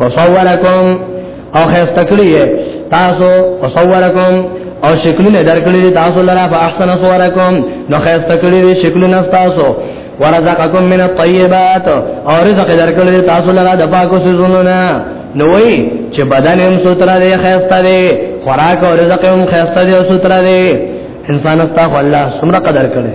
وصورکم او خسته کړی تاسو وصورکم او شکلونه درکړي تاسو لرا په احسن صورکم نو خسته کړی شکلونه تاسو ورزقکم من الطيبات او رزق درکړي تاسو لرا د پاکو سيزونو نه نو وی چې بدن هم ستر دی خسته دی خوراک او رزق هم خسته دی او ستر دی انسان استا الله سمره قدر کړي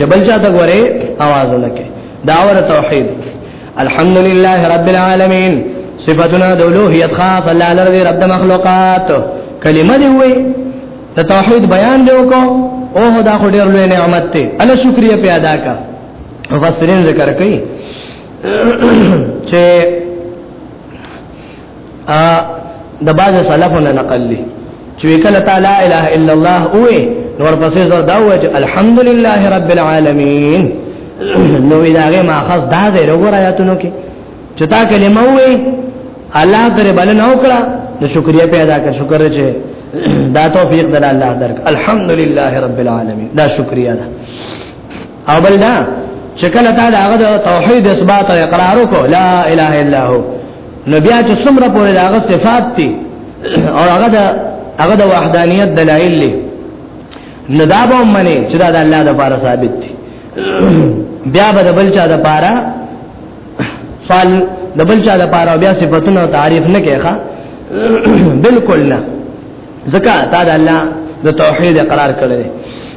جبل چاته غره आवाज ولکه داور توحید الحمدلله رب العالمین صفاتنا د اولوہیت خاص الله لري رب مخلوقات کلمه دی وی ته توحید بیان دی وکاو او دا خو ډیر لوی نعمت ته الله شکریا په ادا کا مفسرین ذکر کوي چې ا د باز سلفنا نقل لي چې کله تعالی لا اله الا الله او نور پسې زر دا وجه الحمدلله رب العالمین نو داغه ماخذ دا دی وګور آیاتونو کې چې تا کلمه وې الله در بل نه وکړه نو شکریا پیدا کړ شکر چې دا توفیق د الله درک الحمدلله رب العالمین دا شکریا ده او بل دا چې کله تا دا غو توحید اثبات او اقرار وکړه لا اله الا هو نو بیا چې څومره پورې دا غو صفات دي او هغه دا هغه د وحدانیت دلایل دي نو دا به منی چې دا د الله د پاره ثابت دي بیا به بل چا د پاره فال د بل چا د پاره بیا صفاتونو تعریف نه کېخه بالکل نه زکه تا د الله د توحید اقرار کړی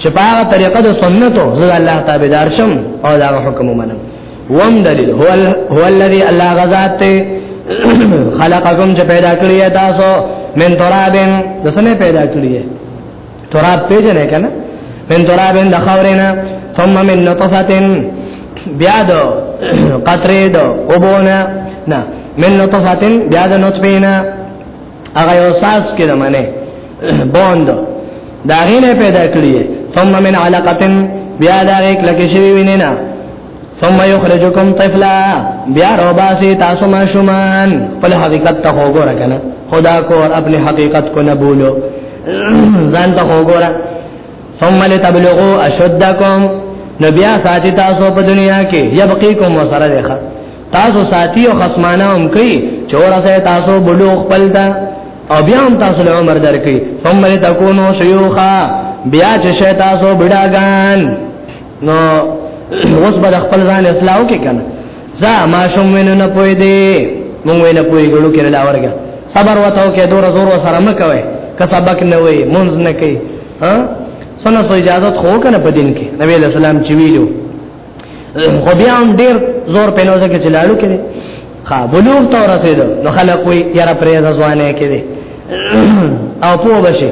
چې په هغه طریقه د سنتو زه الله تابعدار شم او دا حکم ومنم وم دلیل هو ال... هو الذی الله غزاد خلقکم چې پیدا کړی تاسو من ترابن د سمې پیدا کړی تراب پیژنې کنه من ترابن د خاورینه ثم من نطفه بیا دو قطره دو اوبونه نه من نطفه بیا د نطفه نه هغه یو ساس کې د منه بوند دا غینه پیدا کړی ثم من علقه بیا دا یک لکه شوی وینینا ثم یخرجکم طفلا بیا روباسی تاسو ما شومان خپل حقیقت ته وګوره کنه خدا کو اور خپل حقیقت کو نه بولو ځان ته وګوره ثم لتبلغوا اشدکم نبیا ساتي تاسو په دنیا کې یبقیکم وسره ده تاسو ساتي او خصمانه هم کوي چې ورسه تاسو بلوغ خپل دا او بیا هم تاسو له عمر درکې ثم لتكونوا شيوخا بیا چې شي تاسو بډاګان نو اوس به خپل ځان اصلاح وکړي کنه زا ما شوم وینو نه پوي دي مونږ وینو پوي ګړو کې لا ورګه صبر وتاو کې دور زور سره مکوي که سبق نه وي مونږ نه کوي ها سنه سو اجازه خو کنه په دین کې نبی له سلام چې ویلو خو بیا هم ډیر زور په لوځه کې چلاړو کې ها بلوغ ته رسیدو نو خلک وي یاره پرې ځوانه کې دي او په وبشي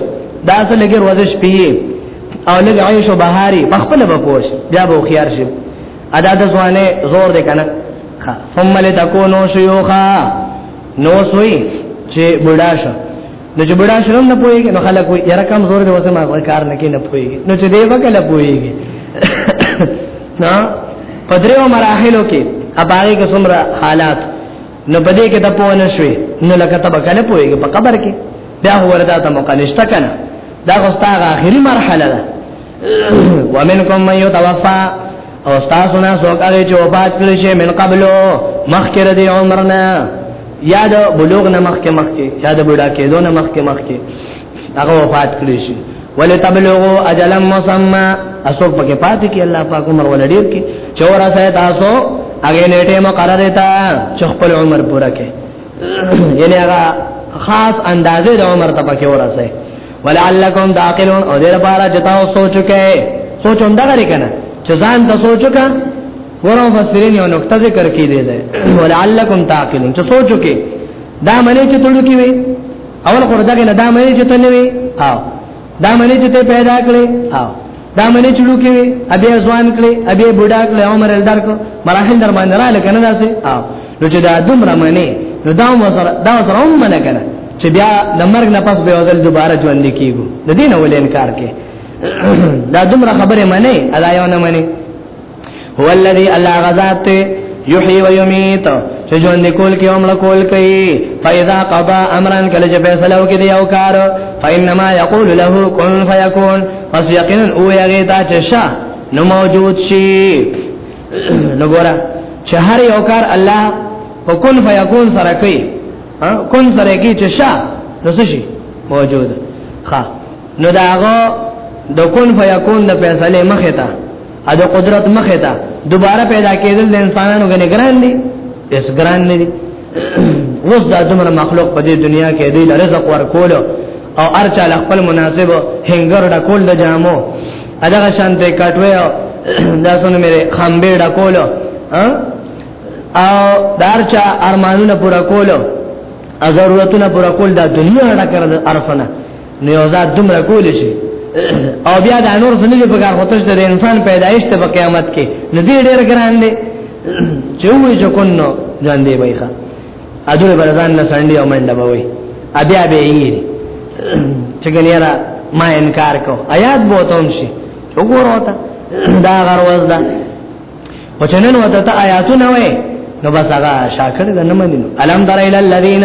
دا څه لګي ورزش پیي او لګ عيش او بهاري مخبل به پوش بیا به خيار شي ادا د ځوانه زور دې کنه ثم لتكونوا شيوخا نو سوي چې بډا شو نو چې بډا شرم نه پويږي نو خلک وي یاره کم زور دی وسه ما کار نه کې نه پويږي نو چې دی وکړه پويږي نا پدریو مراحلو کې اباغي کې څومره حالات نو بده کې د پوه نه شوي نو لکه تب کله پويږي په قبر کې بیا وردا ته مقنشت کنه دا غوستا اخري مرحله ده ومنکم من یتوفا او تاسو نه څوک هغه چې وفات کړی شي من قبلو مخکره دی عمرنا یا د بلوغ نه مخکې مخکې یا د بډا کېدو نه مخکې مخکې هغه وفات کړی شي ولتبلغوا اجلا مسمى اسوک پکې پاتې کې الله پاک عمر ولډیر کې چورا سه تاسو هغه نیټه مقرره تا چې خپل عمر پوره کې یعنی هغه خاص اندازې د عمر ته پکې ورسه ولعلکم تعقلون او دې لپاره چې تاسو سوچ وکړئ سوچ هم دا لري کنه چې ځان ته سوچ وکړه ورو فسرین یو نقطه ذکر کې دی ده ولعلکم تعقلون چې سوچ وکړئ دا معنی چې تلو کې وي اول خورده کې نه دا معنی چې تنوي او دا معنی چې ته پیدا کړې او دا منی چلو کې وي ابي ځوان کړي ابي بوډا کړي عمر الدار کو مراحل در باندې را لکنه داسې او نو چې دا دومره منی نو دا وسره دا وسره هم منه کنه چې بیا د مرګ نه پس به وزل دوباره ژوند کیږي د دین ولې انکار کې دا دومره خبره منی ادا یو نه منی هو الذي الله غذات یحیی و یمیت چې ژوند کول کې عمر کول کوي فاذا قضا امرا کله چې فیصله وکړي دی او کار فینما یقول له کن فیکون پس یقینا او یغی دا چې شا نو موجود شي نو ګورا چې هر یو کار الله په کن فیکون سره کوي کن سره کوي چې شا نو څه شي موجود ښا نو داغه د کن فیکون د فیصله مخه ته ا د قدرت مخه ته دوباره پیدا کېدل د انسانانو غنې ګران دي اس ګران نه دي اوس دا دمر مخلوق په دې دنیا کې دی رزق ورکول او ارچا خپل مناسب هنګر ډکول د جامو اداغه شانته کټوي دا سونه مې خامبې ډکول او دارچا ارمانونه پورا کول او ضرورتونه پورا کول دا دنیا ډکره ارسنه نو یو ذات دومره کول شي او بیا د نور څه نه په کار هوته چې د انسان پیدایش ته په قیامت کې ندی ډیر ګران دی چې وې چې کونو ځان دی وایخه اجر برزان نه سندې او منډه بوي بیا به یې چې ګنیرا ما انکار کو آیات بوتون شي وګورو ته دا غروز ده او چې نن وته آیاتونه وې نو بس هغه شاکر ده نه منینو الم در الى الذين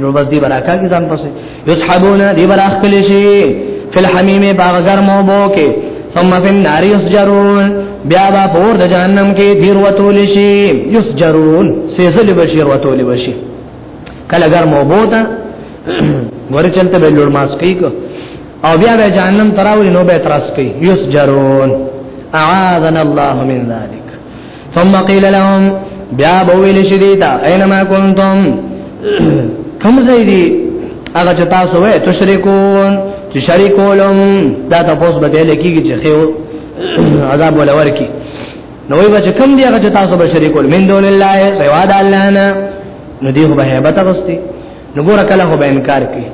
نو بس دی برا کا کی ځان پسې یسحبون دی برا خپل شي فل حمیم باغ ګرمو بو کې ثم فی النار یسجرون بیا با پور د جهنم کې دیر وتول شي یسجرون سیزل بشیر وتول بشي کله ګرمو بو ته ور چلته به لور ماس کوي او بیا به جهنم تراوی نو به ترس کوي یسجرون اعاذنا الله من ذلک ثم قيل لهم بیا بویل شدیتا اينما كنتم کم زیدی هغه چې تاسو وې تشریکون چې شریکولم دا تاسو به دل کېږي چې خو عذاب ولور کی نو وی بچ کم دی هغه چې تاسو به شریکول من دون الله سوا د الله نه نو دی خو به hebat غستی نو ګور کله خو به انکار کی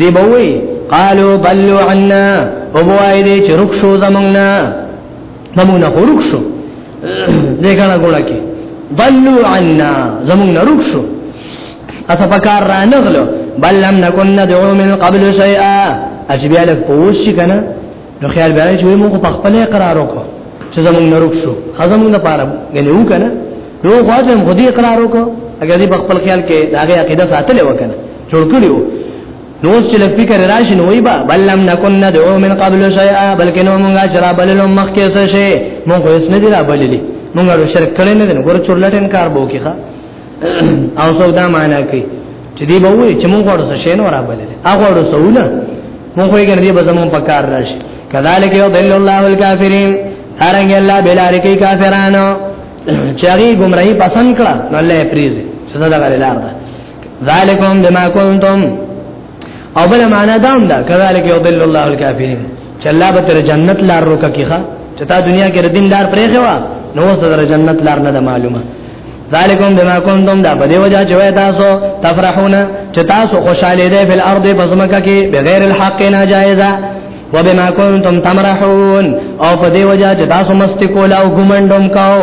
دی به وی قالو بلوا عنا او بوای دی چې رخصو زمونږه نمونه غروق شو دیګانا ګوړه کې ضلوا عنا زمون نروق شو اته پکار را نغلو بل لم نكن ندعو من قبل شيئا اجبیا لک پوښ شي کنه نو خیال بیا چې موږ په خپل اقرار وکړو چې زمون نروق شو خزمون نه پاره غني و کنه نو خواجه خو دې اقرار وکړو اگر دې په خپل خیال کې داغه عقیده ساتلې وکنه جوړ کړیو نو اوس چې لږ فکر راشي نو وای با بل لم نکن ندعو من قبل شیئا بلکې نو مونږه چر بللو مخکې څه شي مونږ هیڅ نه دی را بللی مونږه رو شرک کړی نه دی ګور چورلټ انکار بو کیخه او څو دا معنا کوي چې دی به وای چې مونږ ورته څه شي نو را بللی هغه ورته سونه مونږ یې ګرځي به زمون په کار راشي کذالک یضل الله الکافرین هرنګ الله بلار کې کافرانو چاغي گمراهي پسند کړه نو الله پریزه سزا دا غلار ده ذالکم بما کنتم او بل معنا دا هم ده کذالک یضل الله الکافرین چې الله به تر جنت لار روکه کیخه چې تا دنیا کې دین لار پرې خوا نو اوس تر جنت لار نه معلومه ذالکم بما کنتم دا په دې وجه چې وای تاسو تفرحون چې تاسو خوشاله دي په الارض بزمکه کې بغیر الحق ناجایزه وبما کنتم تمرحون او په دې وجه چې تاسو مست کولا او ګمندوم کاو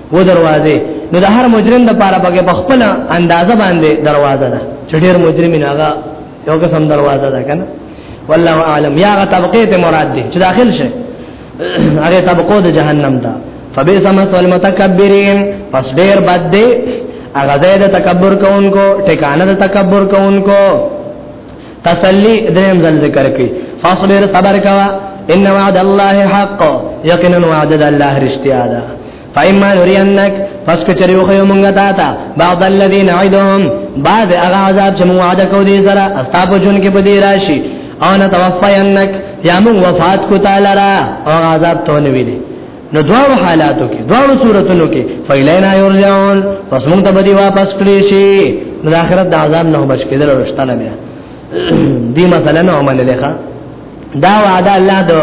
و دروازه نو د هر مجرم د پاره بګه په خپل اندازه باندې دروازه ده چې ډېر مجرم نه هغه یو قسم دروازه ده کنه والله اعلم یا غ طبقه ته مراد دي چې داخل شي هغه طبقه د جهنم ده فبئس مثوى المتکبرین پس ډېر بد دی هغه د تکبر کوونکو ټکانه د تکبر کوونکو تسلی دریم ځل ذکر کړي فاصبر صبر کوا ان وعد الله حق یقینا وعد الله رشتیا ده فإما نرينك پس کچری وخی مونږه تا تا بعض الذي نعدهم بعض هغه عذاب چې مو وعده کو دي سره استاپ جون کې بدی راشي او نتوفینک یا مون وفات کو تعالی را او عذاب تو نه ویلي نو دواړو حالاتو کې دواړو صورتونو کې فیلینا یرجعون پس موږ ته به واپس کړی شي د آخرت د عذاب نه بچ کېدل ورشتنه بیا دی مثلا نه عمل لخوا دا وعده الله دو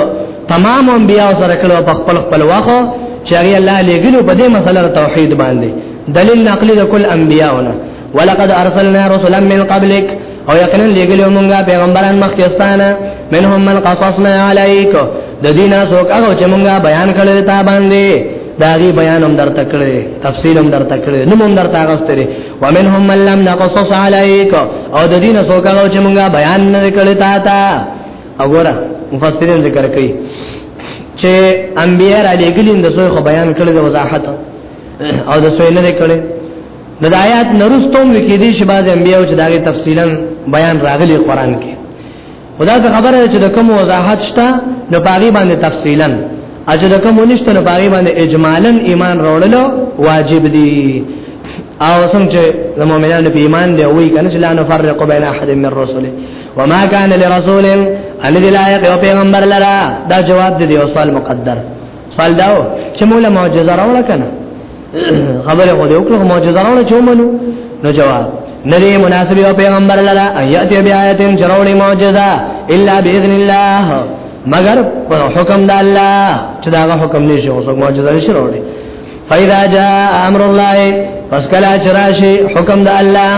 تمام انبیاء سره کړو په خپل خپل واخو چې هغه الله لګلو په دې مسله توحید باندې دلیل نقلی د کل انبیاءونه ولقد ارسلنا رسلا من قبلک او یقینا لګلو مونږه پیغمبران مخکستانه منهم من قصصنا عليك د دینه څوک هغه چې مونږه بیان کړل تا باندې داغي بیان هم درته کړی تفصیل هم درته کړی نو هم درته غستری ومنهم من لم نقصص عليك او د دینه څوک هغه چې مونږه بیان نه کړل تا تا وګوره مفسرین ذکر کوي چې انبیار علی ګلین د څوک بیان کړل وضاحت او د څوک نه کړل د آیات نرستوم لیکې دي چې بعض انبیو چې داغه تفصیلا بیان راغلی قران کې خدا ته خبره چې د کوم وضاحت شته نو پاغي باندې تفصیلا اجه د کوم نشته نو پاغي باندې اجمالا ایمان راوړلو واجب دي او څنګه چې د مؤمنانو په ایمان دی وی کنه چې لا نفرق بین احد من الرسل وما كان لرسول ان لا يقي پیغمبر لرا دا جواب دی او سوال مقدر سوال داو چې مولا معجزه راوړه کنه خبره خو دې وکړه معجزه راوړه چې ومنو نو جواب ندی مناسب او پیغمبر لرا ایات بیااتن چروړي معجزه الا باذن الله مگر په حکم د الله چې دا حکم نشي او څوک معجزه نشي راوړي فاذا جاء امر الله پس کلا چراشی حکم د الله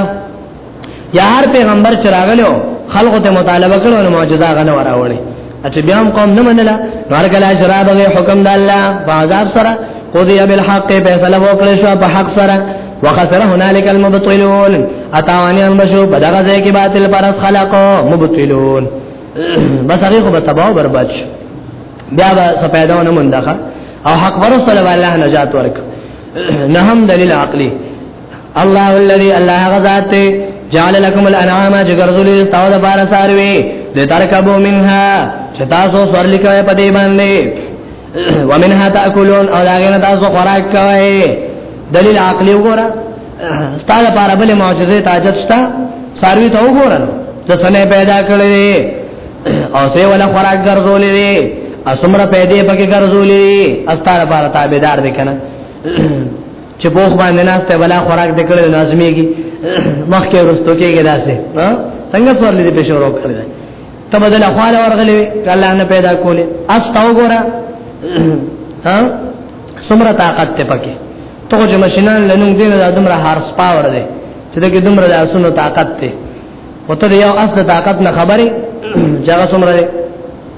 یا هر پیغمبر چراغلو خلق ته مطالبه کړو نو معجزه غنه وراوړي اته بیا هم قوم نه منله نور کله شراب غي حکم د الله بازار سره قضی بالحق فیصله وکړي شو په حق سره وخسر هنالك المبطلون اتاوانی المشو بدغه ځای کې باطل پرس خلقو مبطلون بس هغه خو به تباہ برباد شي بیا به سپیداونه مونږه او حق ورسره الله نجات ورک نه هم دلیل عقلی الله الذي الله غذات جعل لكم الانعام جغرزل استاو د بار ساروي لتركبوا منها چتاسو سورلی کوي په دې باندې ومنها تاكلون او داګه تاسو خوراک کوي دلیل عقلی وګوره ستاله پر بل معجزه تاجت شتا ساروي ته وګوره د سنې پیدا کړې او سه ولا خوراک ګرځولې دي اسمره پیدا پکې ګرځولې دي استاره بار تابعدار دي کنه چې بوخ باندې نه ته ولا خوراک دې کړل لازميږي مخ کې ورستو کېږي داسې ها څنګه سوالې دې پښور وکړل ته بدل خواله ورغلې الله نه پیدا کولې اس تاو ګورا ها سمره طاقت ته پکې ته چې ماشينان لنوم دې نه دمر هارس پاور دې چې دغه دمر د اسونو طاقت ته وته یو اس د طاقت نه خبرې جګه سمره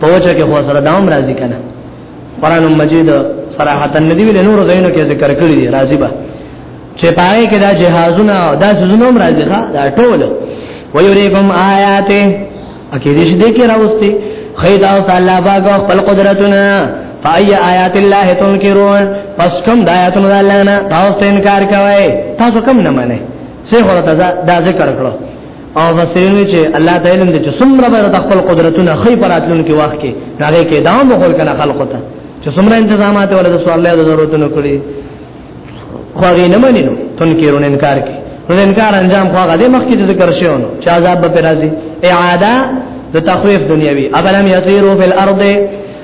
پوچا کې خو سره داوم راضی کنه قران مجید صراحتا ندی ویل نور زینو کې ذکر کړی دی راضی به چې پاره کې دا جهازونه دا سوزونه هم راضی ښا دا ټول ویریکم آیات اکه دې دې کې راوستي خیدا او تعالی باغ خپل قدرتونه فای آیات الله تنکرون پس کوم د آیاتونو الله نه تاسو انکار کوي تاسو کوم نه منئ څه هو دا ذکر کړو او بصیرنه چې الله تعالی علم دې چې څومره به خپل قدرتونه خې پراتلون کې وخت کې راغې کې دام خپل کنه خلق ته چې څومره تنظیمات ول د سوال له ضرورتونو کړی خو هغه نه منینو تنکرون انکار کې نو انکار انجام خو هغه مخکې ذکر شوی نو چې عذاب به راځي اعاده د تخویف دنیوي ابلم یسیرو فی الارض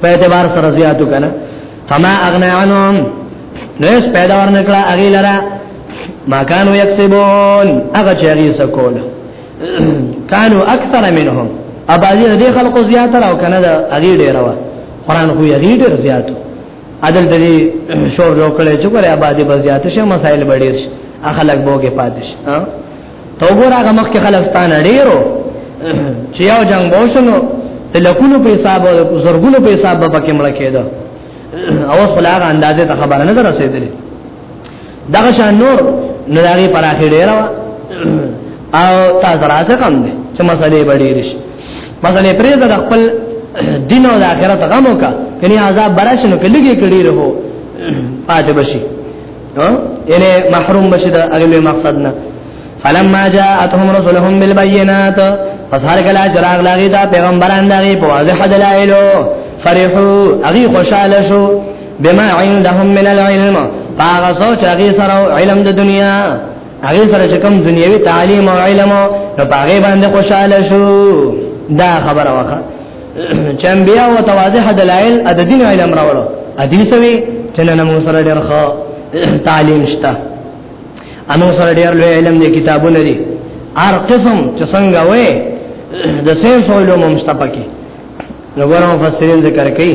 په اعتبار سره زیاتو کنه فما اغنا عنهم نو اس پیدا ورنکړه اغي لرا ما كانوا يكسبون اغه چری سکول كانوا اكثر منهم اباځي دې خلکو زیات راو کنه دا اغي ډیر وا قران خو یې ډیر زیاتو عدل دې شور جوړ کړي چې ګره اباځي بس زیات شه مسائل بډیر شه اخلاق بوګه پاتش ها تو ګور هغه مخکې خلستان ډیرو چې یو جنگ بوشنو د لکونو په حساب او زرګونو په حساب به پکې مړ کېده او خلاغه اندازې ته خبره نه رسیدلې دغه شان نور نو دغه پر اخر ډیرو او تاسو راځه کوم دي چې مسلې بډېرش مسلې پرې د خپل دین او د آخرت غمو کا کني عذاب براشنو کې لګي کړي رهو پاتې بشي ها یعنی محروم بشي دا هغه مقصد نه فلما جاءتهم رسلهم بالبينات فصار کلا چراغ لاغی دا پیغمبران داغی په واضح دلایلو فرحو اغي خوشاله شو بما عندهم من العلم پاغه سوچ اغي سره علم د دنیا اغي سره چې کوم دنیوي تعلیم او علم نو پاغه باندې خوشاله شو دا خبره وکړه چې انبیا او تواضح دلایل د دین علم راوړو حدیث وی چې نن موږ سره ډېر ښه تعلیم شته انو سره ډېر لوی علم دي کتابونه دي هر قسم چې څنګه وې د سین سوالو مم شته پکې نو ګورم مفسرین ذکر کوي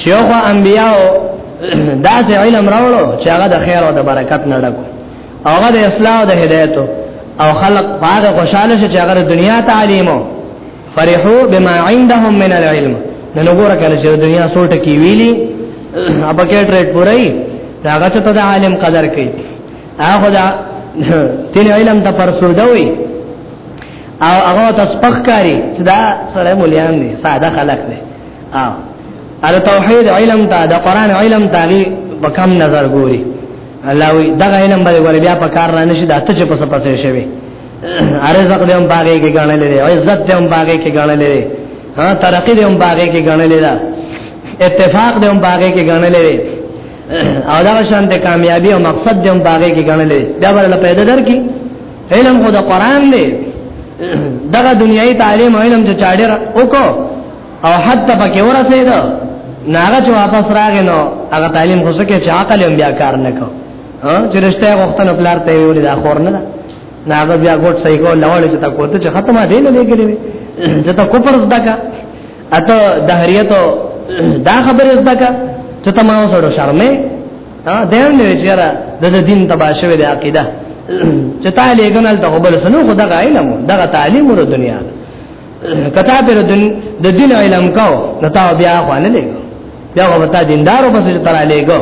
چې هغه انبیا دا چې علم راوړو چې هغه د خیر او د برکت نه ډکو هغه د اصلاح او د هدایت او خلق باغ خوشاله شي چې هغه دنیا تعلیمو فرحو بما عندهم من العلم نن وګوره کله چې دنیا سوټه کی ویلی ابا کې ټریډ پورای هغه ته د عالم قدر کوي هغه دا تین علم ته پر سودوي او هغه ته سپخکاری چې دا سره مليان دي ساده خلک دي او ال توحید علم ته د قران علم ته غي په کم نظر ګوري الله وی دغه علم به ور بیا په کار نه نشي د اته چې په سپسې شوی ارزق دې هم باغې کې غاڼه لري عزت دې هم باغې کې غاڼه لري ها ترقی دې هم باغې کې غاڼه لري اتفاق دې هم باغې کې غاڼه لري او دا شان ته کامیابی او مقصد دې هم باغې کې غاڼه لري دا ورله پیدا درکې علم خو د قران دی دغه دنیوي تعلیم علم چې چاډر وکړو او حتی پکې ورسېد ناغه چې واپس راغی نو هغه تعلیم خو څه کې چې عقل هم بیا کار نه کو ها چې رښتیا غوښتنه پلار ته ویل دا خور نه نه هغه بیا ګوت صحیح کو لوړ چې تا کوته چې ختمه دی نه لګلې چې تا کوپر زده کا اته دهریته دا خبره زده کا چې تا ما وسړو شرمې ها دیم نه چیرې د دین تبا شوی د عقیده چې تا لګنل ته بل سنو خدا علم دغه تعلیم ور دنیا کته پر د دین علم کو نتا بیا خو نه لګو بیا وتا دیندارو پس تر لګو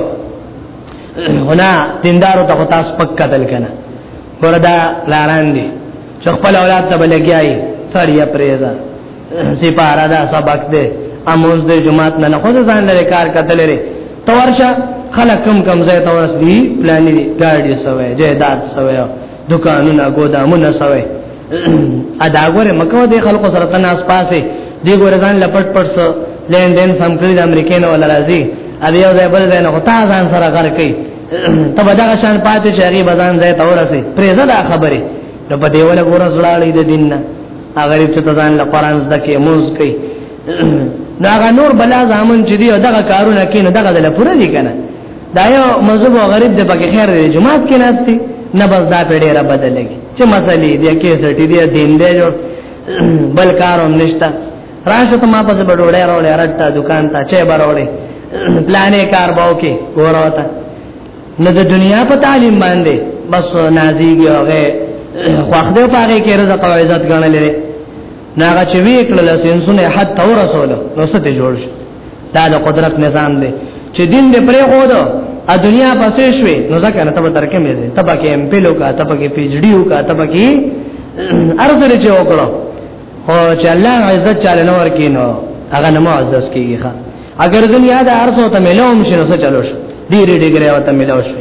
ونا دیندارو ته تاسو پک قتل کنه وردا لاران دي چې خپل اولاد ته بلګیای سړیا پریزا سپارا دا سبق دې اموز دې جمعات نه خود ځان لري کار قتل لري تورشه خلک کم کم ځای تورس دي پلان دي ګاډي سوي جیدات سوي دکانونه ګودامونه سوي ادا غره مکو د خلکو سره تناس پاسه دی ګره ځان لپټ پټ سو لین دین سم کړی د امریکې نو لرازي ا دې یو ځای بل ځای نه هوتا ځان سره غر کوي ته به دا شان پاتې چې هغه بزان ځای ته ورسي پرېزه دا خبره نو په دیواله ګور زړاړې د دین نه هغه چې ته ځان له قران زده کې موز کوي دا نور بلا زامن چې دی دغه کارونه کوي نو دغه له پوره دي کنه دا یو مذهب او غریب د پکې خیر دی جماعت کې ناشتي نه بس دا په ډیره بدلږي چې مسلې دې کې سټي دې دین دې جوړ بل کاروم نشتا راشه ته ما په څه بډوړې راولې راټا دکان ته چې بروړې پلانې کار باو کې ورته نه د دنیا په تعلیم باندې بس نازیږي هغه خوښ دې پاره کې رزق او عزت غنلې ناغه چې وی کړل سینسونه حد تور رسول نو ست جوړ شو دا د قدرت نظام دی چې دین دې پرې خو دو ا دنیا پسې شوې نو ځکه نه تبه ترکه مې دې تبه کې ایم پیلو کا تبه کې پی ایچ ډی کا تبه کې ارزه لري چې وکړو خو چې الله عزت چاله نور کینو هغه نه معزز کیږي ښا اگر دنیا د ارزو ته ملوم شنو څه چلو شو ډیر ډیګره او ته ملو شو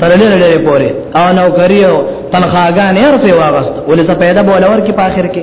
تر لري لري پورې او نو کریو تنخواګان یې ورته واغست ولې څه پیدا بولور کې په اخر کې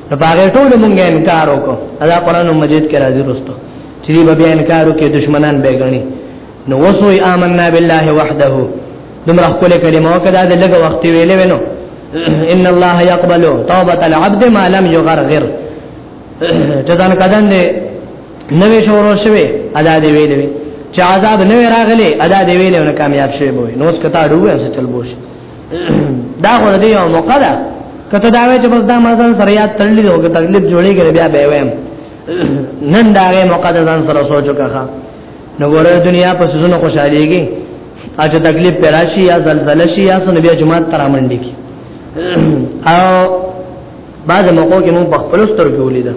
نو باغې ټول مونږ انکار وکړو دا قران مجید کې راځي رسته چې دی به انکار وکړي دشمنان به غني نو وسوي آمنا بالله وحده دمر خپل کلمه وکړه د لګ وخت ویلې ونو ان الله يقبل توبه العبد ما لم يغرغر جزان کدن دې نوې شورو شوي ادا دې ویلې چې عذاب نوې راغلي ادا دې ویلې نو کامیاب شوي بوي نو اس کتا ډوې څه چل بوش دا غوړ دی او موقع ده کته دا وې چې بس دا مزل سره یاد تړلې او که تکلیف جوړیږي بیا به ویم نن دا غي موقع ده ځان سره سوچو کاخه نو ګوره دنیا په سونو خوشاليږي اچ تکلیف پراشي یا زلزلہ شي یا سن بیا جمعه تر منډي کی او بعض موقعو کې مون په خپل سترګو ولیدا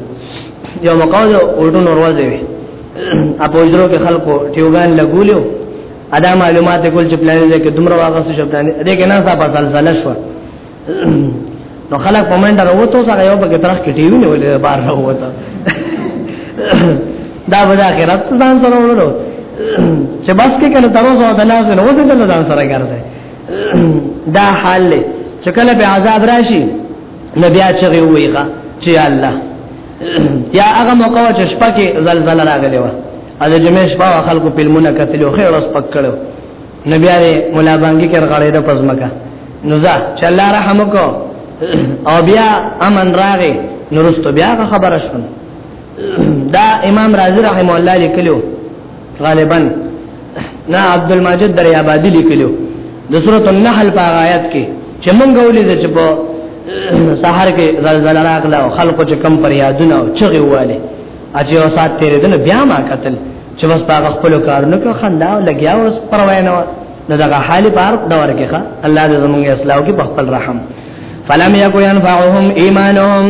یو موقع یو اولټو نوروازه وي اپوجرو کې خلکو ټیوګان لګولیو ادا معلومات کول چې پلان دې کې دومره واغ څه شپ نه دې کې نه صاحب سلسله شو نو خلک په منډه وروته سره یو پکې طرف کې ټي وی نیولې بار نه وته دا ودا کې رات ځان سره وړو چې بس کې کنه تر اوسه د لاس نه وځي د ځان سره ګرځي دا حال چې کله به عذاب راشي نبي اچغه ویغه چې الله یا هغه موقع چې شپه کې زلزلہ راغلی و او د جمعې شپه خلکو فلمونه کتلو خیر اوس پک کړو نبی علي مولا بانګي کې غړې د پزماکه نو ځا چې الله رحم وکاو او بیا امن راغی نورستو بیا خبره شون دا امام رازی رحم الله لیکلو غالبا نا عبد الماجد در آبادی لیکلو د سورۃ النحل په آیات کې چې مونږ ولې د چپو سحر کې زلزلہ راغله او خلکو چې کم پر یادونه او چغي واله اجي او سات تیرې دنه بیا ما قتل چې بس پاغه خپل کارونه کو خندا او لګیا اوس پروا نه و نو دا حال بار دور کې ښا الله دې زمونږه اسلام کې په خپل رحم فلم یکو ينفعهم ایمانهم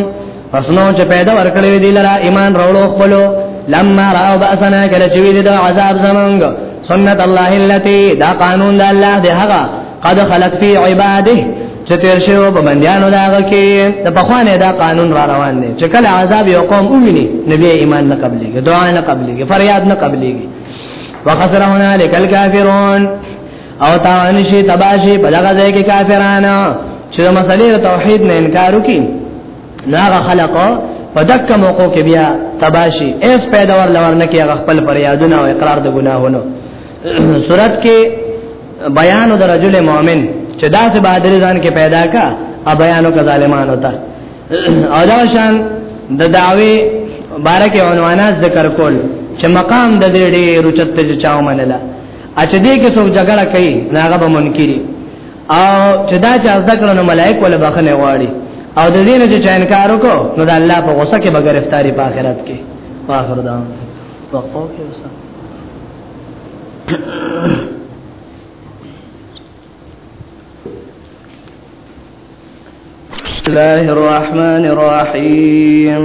پس نو چې پیدا ورکړې وی دی لرا ایمان راوړو خپلو لما راو باسنا کله چې وی دی دا عذاب زمونږ سنت الله التي دا قانون د الله دی هغه قد خلت فی عباده چې تیر شو په بندیانو داغه کې د پخوانه دا قانون را روان دی چې کله عذاب یو قوم وویني نبی ایمان نه قبليږي دعا نه قبليږي فریاد نه قبليږي وخسر هنالک الکافرون او تاوان شي تباشي په دغه ځای کې کافرانو چې مسلې توحید نه انکار وکړي ناغه خلقو په دک موقع کې بیا تباشي ایس پیدا ور لور نه کې خپل فریادونه او اقرار د ګناهونو صورت کې بیان د رجل مؤمن چې داسې بادر ځان کې پیدا کا ا بیانو کا ظالمان ہوتا او دا شان د دعوی بارکه عنوانات ذکر کول چې مقام د دې ډېر چت چې چاو منله اچ دې کې څو جګړه کوي ناغه به منکري او چې دا چې از ذکر نو ملائک ولا بخنه واړي او د دې نه چې انکار وکړو نو د الله په غوسه کې به گرفتاری په آخرت کې واخر دا وقفو کې وسه الله الرحمن الرحيم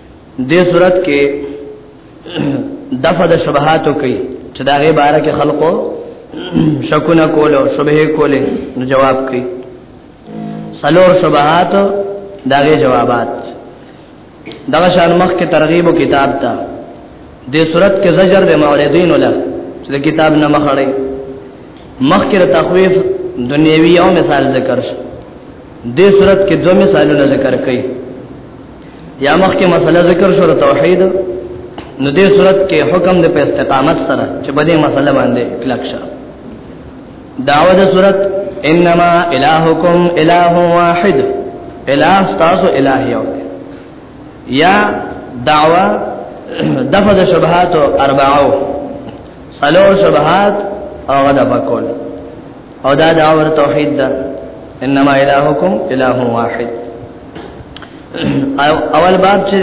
دې صورت کې دفع د شبهات کوي چې دا غي بار کې خلقو شکونه کول او شبهه کول نو جواب کوي سلور شبهات دا غي جوابات دا شان مخ کې ترغیب او کتاب ته دې صورت کې زجر د موردین ولا چې کتاب نه مخړې مخ کې تخویف دنیوي او مثال ذکر شو دې صورت کې دوه مثالونه ذکر کړي یا مخکې مسله ذکر شو توحید نو دې صورت کې حکم د په استقامت سره چې په دې مسله باندې کلک شه داوه د صورت انما الہکم الہ واحد الہ تاسو الہ یو یا دعوه دفع د شبهات او اربعو سلو شبهات او غدا بکول او دا داور توحید دا انما الہکم الہ واحد اول باب چې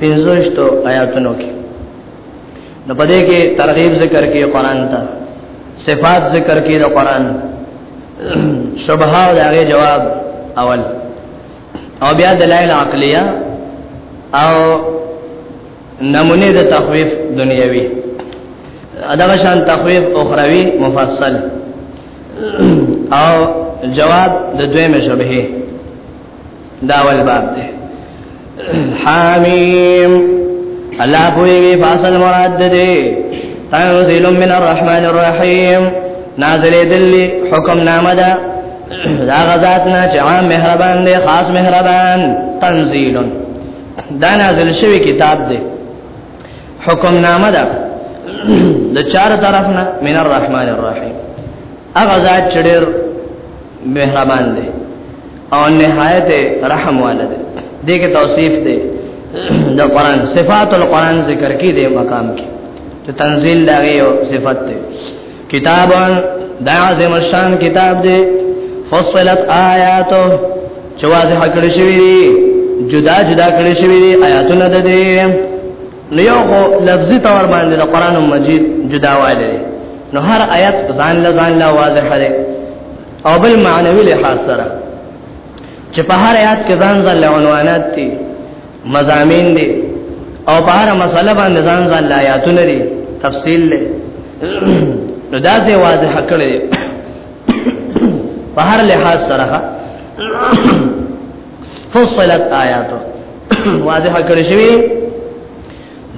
پنځوشتو آیاتونو کې نو پدې کې ترغیب ذکر کې قران ته صفات ذکر کې د قران شبهه او هغه جواب اول او بیا دلایل عقلیه او نمونه د تخویف دنیوي اداغه شان تخویف اخروی مفصل او جواب د دویمه شبهه داول باب ده حامیم الله پوری فاصل مراد ده تنزل من الرحمن الرحیم نازل دلی حکم نامه ده دا غزاتنا چې عام مهربان دی خاص مهربان تنزیلن دا نازل شوی کتاب دی حکم نامه ده د چار طرف نه من الرحمن الرحیم هغه ذات چې ډېر مهربان دی او نهایت رحم والد دی کې توصیف دی د قران صفات القران ذکر کې دی مقام کې چې تنزيل دا یو صفت دی کتاب دا عظیم الشان کتاب دی فصلت آیاته چواز حکړ شوی دی جدا جدا کړی شوی دی آیاتونه د دې نو یو لفظي تور باندې د قران مجید جدا والی نو هر آیت ځان له ځان له واضح دی او بل معنوي له سره چې په هر آیات کې ځان ځل عنوانات دي مزامین دي او په هر مسله باندې ځان ځان آیاتونه دي تفصیل له نو دا څه واضح کړی په هر لحاظ سره فصلت آیات واضح کړی شوی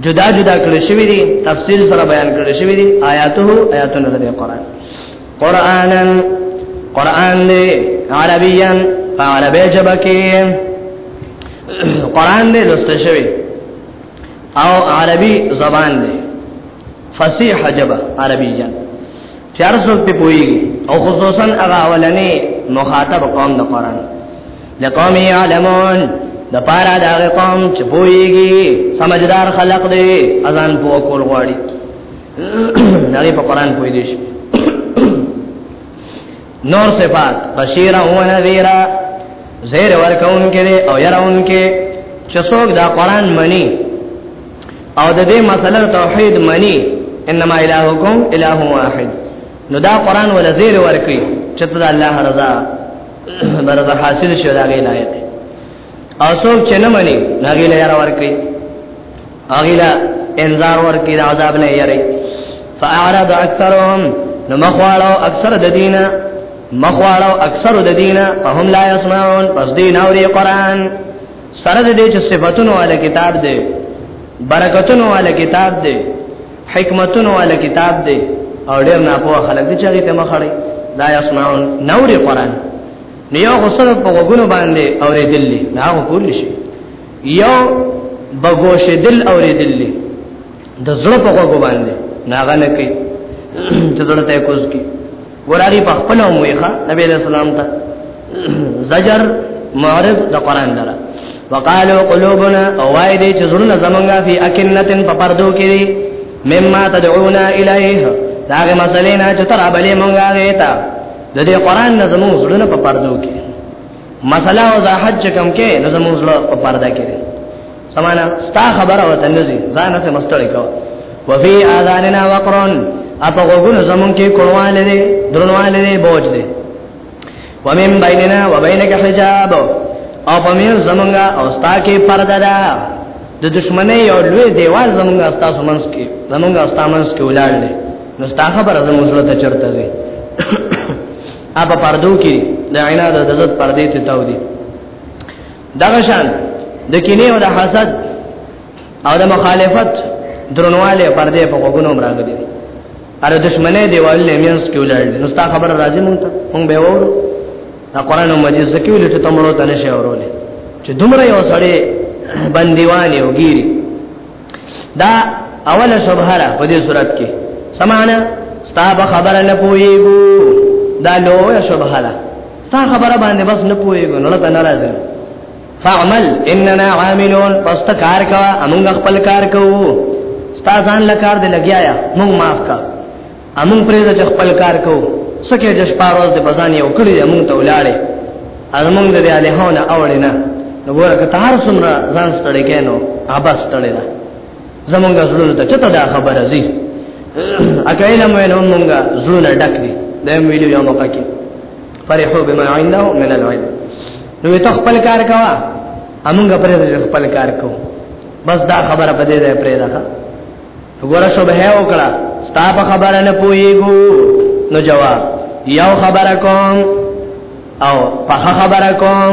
جدا جدا کړی شوی دی تفصیل سره بیان کړی شوی دی آیاته آیاتونه د قران قرانن قران دی عربیان په عربی ژبه کې قران دی لوست شوی او عربي زبان دی فصیح ژبه عربی ژبه چې هر څوک په پوي او خصوصا هغه اولنې مخاطب قوم د قران لقوم يعلمون د پاره دا قوم چې پويږي سمجدار خلق دی اذان په کول غواړي نړۍ په قران پوي دي نور صفات بشیر او نذیر زیر ورکون کې او يرون کې چې څوک دا قران مني او د دې مسله توحید معنی انما الهکم اله واحد نو دا قران ول زیر ورکی چې ته الله رضا برزه حاصل شو دا غي لایق او څوک چې نه مانی ناګی لاره ورکی اغیلا انذار ورکی د عذاب نه یری فاعرض اکثرهم نو مخواړو اکثر د دینه مخواړو اکثر د دینه فهم لا يسمعون پس دین اوري قران سره دې چې صفاتونو والا کتاب دی برکتونو والا کتاب دی حکمتونو والا کتاب دی او ډېر نه په خلک دي چې ته مخړې لا يسمعون نور قران نیو غسل په وګونو باندې اورې دلی نه هو کول شي یو بغوش دل اورې دلی د زړه په وګو باندې ناغه نه کوي چې دلته کوز کی ګوراري په خپل موخه نبی له سلام ته زجر معرض د قران دره وقالو قلوبنا اوای دې چې زړه زمونږه فی اکنتن په پردو کې دي مما تدعونا الیه داغه مسلې نه چې تر ابلې مونږه غیتا د دې قران نه زموږ زړه په پردو کې مسله او دا حج کم کې نو زموږ له په پرده کې سمانا ستا خبره وته نزي ځان ته مستړی کو وفي اذاننا وقرن اپا غوګون زمون کې کړواله دي درنواله دي بوج دي ومن بيننا وبينك حجاب او پمیر زمونږه او ستا کې پرده ده د دشمنی او لوی دیوال زمونږه ستا سمنس کې زمونږه ستا منس کې ولاړ دي نو ستا خبره زموږ له چرته دي اپ پردو کې د عیناد د عزت پردې ته تاو دي دغه شان د کینې او د حسد او د مخالفت درنواله پردې په وګونو مراغلي ار دشمنه دیوال له مینس کې ولړ نو ستا خبر راځي مونږ ته مونږ به وورو دا قران مجید زکه ولې ته تمرو تنه شي اورولې چې دومره یو سړی بندیوان یو ګيري دا اوله شبهه را په دې صورت کې سمانه ستا به خبره نه پويګو دا لوی شبهه را ستا خبره باندې بس نه پويګو نه ته ناراضه فعمل اننا عاملون پس ته کار کا امنګ خپل کار کوو ستا ځان لکار دې لګیا یا مونږ معاف کا امون پرې د خپل کار کو سکه د شپاروز د بزان یو کړی د مونږ ته ولاړې ازمونږ د علی هونه اوړې نه نو ګوره که تهر سمره ځان ستړی کینو اباس ستړی ده زمونږ زړونو ته چته دا خبره زی اکایل مې نو مونږه زړونه ډک دي د ویلو یو موقع کې فرحو بما عنده من العلم نو ته خپل کار کوا امونږ پرې خپل کار کو بس دا خبره پدې ده پرې ده ګوره صبح وکړه ستا په خبره نه پويګو نو جواب یو خبره کوم او په خبره کوم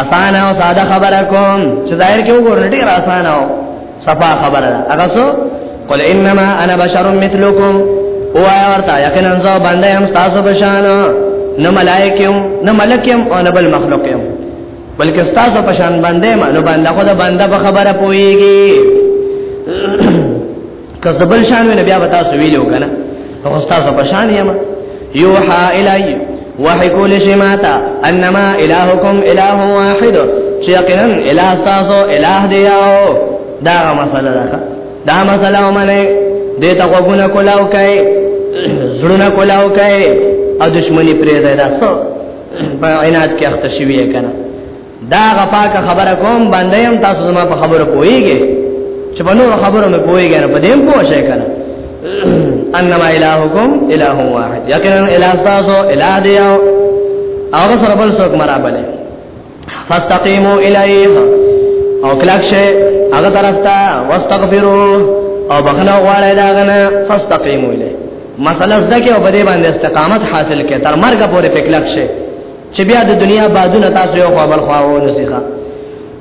آسان او ساده خبره کوم چې ظاهر کې وګور ډیر آسان او صفا خبره ده هغه سو قل انما انا بشر مثلكم او آیا ورته یقینا زه باندې هم تاسو بشانو نه ملائکه نه ملکم او نه بل مخلوقم بلکې تاسو په شان باندې ما نو باندې خو دا باندې په خبره پويږي که زبل شان وي بیا وتا سویلو کنه خو تاسو په شان یم یوحا الی وحی کول شماتا انما الہکم الہ واحد چې یقینا الہ تاسو الہ دی او دا مسله ده دا مسله ومنه دې تا کوونه کولاو کوي زړونه کولاو کوي او دشمنی پرې ده دا څو په عینات کې اخته شوی کنه دا غفاکه خبره کوم باندې هم تاسو زما په خبره پويږئ چې په نور خبره مې پويږئ نه په دې پوه شئ کنه انما الهکم اله واحد یقینا اله تاسو اله دی او سره بل څوک مرابله فاستقیمو الیه او کلک شي هغه طرف ته واستغفروا او بخنه غواړی دا غنه فاستقیمو الیه مسله زکه او بده باندې استقامت حاصل کړي تر مرګ پورې پکلک شي چې بیا د دنیا بادونه تاسو یو خبر خواو نصیحه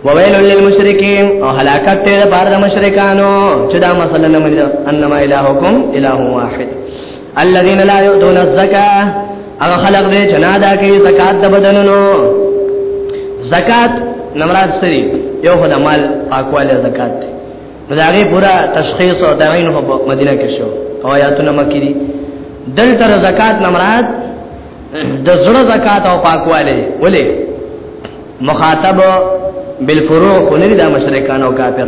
وویل للمشرکین او هلاکت ته بار د مشرکانو چې دا مسله نه مني انما الهکم اله واحد الذين لا يؤتون الزکاه هغه خلق دې چې نه ادا کوي زکات د بدنونو زکات نمراد سری یو خدای مال پاکواله زکات دی دا غي پورا تشخیص او دعین په مدینه کې شو او آیاتونه مکی دي دل تر زکات نمراد د زړه زکات او پاکواله ولې مخاطب بالفروع خو نه دي د مشرکان او کافر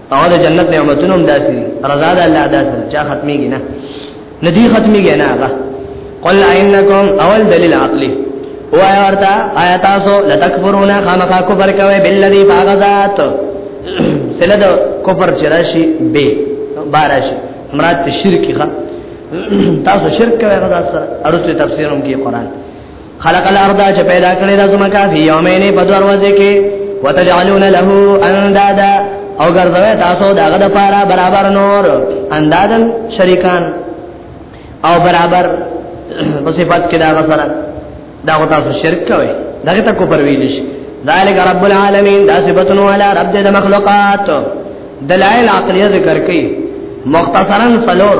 او د جنت نعمتونه هم داسي رضا د الله داسي چا ختميږي نه ندي ختميږي نه هغه قل انکم اول دلیل عقلی او ورتا آیا تاسو لتکفرون خامخا کفر کوي بالذي باغذات سله د کفر چرشی به بارشی مراد شرک ښه تاسو شرک کوي غدا سره ارسته تفسیرم کې قران خلق الارض چې پیدا کړی د زمکا فی یومین په دوه ورځې کې وتجعلون له اندادا او ګرځوي تاسو داغه د پاره برابر نور اندادن شریکان او برابر په صفات کې داغه سره دا تاسو شرک کوي دغه ته کو پر ویل شي ذالک رب العالمین دا صفاتن علی رب د مخلوقات دلائل عقلیه ذکر کړي مختصرا سلور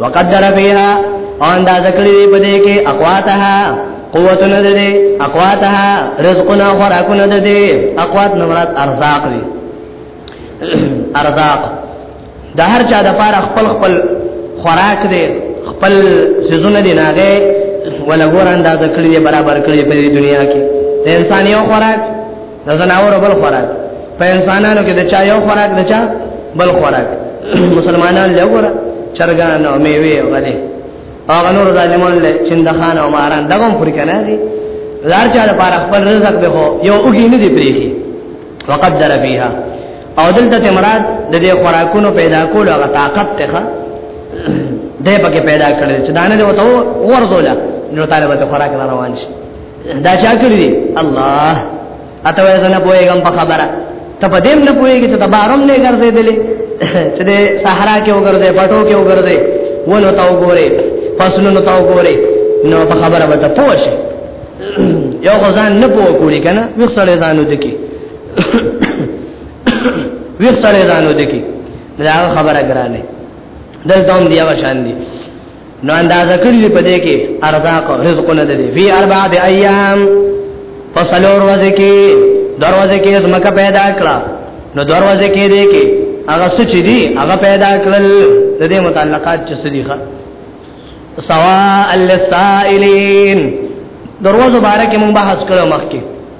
وقدر فيها او اندازه کړی دی بده کې اقواتها قوتونه ده دي اقواتها رزقنا خوراکونه ده دي اقوات نو مراد ارزاق دي ارزاق د هر چا د پاره خپل خپل خوراک دي خپل سيزونه دي ناګه ولا ګور اندازه کړی برابر کړی په دنیا کې انسان یو خوراک د زناور بل خوراک په انسانانو کې د چا یو خوراک د چا بل خوراک مسلمانان له وره چرګان او میوه او غلې هغه نور ظالمان له چندخان او ماران دغه پوری کنه دي لار چا لپاره خپل رزق به هو یو اوګی نه دی پریږي وقدر فيها او دلته مراد د دې خوراکونو پیدا کولو هغه طاقت ته ده پکې پیدا کړل چې دانه له وته ورزوله نو طالبته خوراک روان شي دا چا کړی دی الله اته وای زنه پويګم په خبره ته په دې نه پويګی چې تبارم نه ګرځې دلې چې دې صحرا کې وګرځې پټو کې وګرځې ولو تا وګورې فصلونو تا وګورې نو په خبره به ته پوه شې یو ځان نه پوه کولی کنه وښړې ځانو دکی وښړې ځانو دکی دا خبره ګرانه دلته هم دی او شان دی نو اندازه کړی په دې کې ارزاق او رزق نه دی فی اربعه ایام فصلور ورځې کې دروازه کې زمکه پیدا کړه نو دروازه کې دې کې هغه سچ دي هغه پیدا کړل د دې متعلقات چې سدي ښه سواء للسائلین دروازه بارے کې مونږ بحث کړو مخکې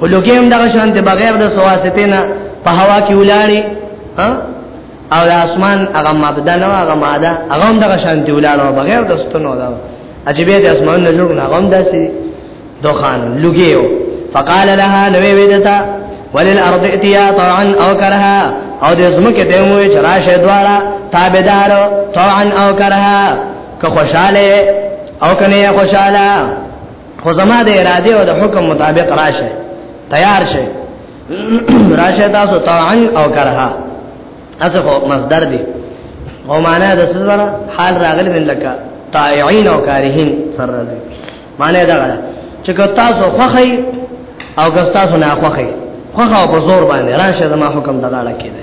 خلوکیم دغه شانت بغیر د سواسته نه په هوا کې ولاړی او د اسمان هغه مبدا نه هغه ماده هغه هم دغه شانت ولاړو بغیر د ستنو دا عجیب د اسمان نه جوړ نه غوم داسي دوخان لګیو فقال لها نوې ودتا وللارض اتيا طوعا او كرها او د زمکه ته مو چراشه دواړه تابعدار طوعا او كرها که خوشاله او کنه خوشاله خو زما د اراده او د حکم مطابق راشه تیار شه راشه تاسو طوعا او کرها اسه خو مصدر دی او معنا د سره حال راغلی من لکه طائعين او کارهين سره دی معنا دا غره چې تاسو خوخی او تاسو نه خوخی خوخه او بزور باندې راشه زما حکم دغاړه کیده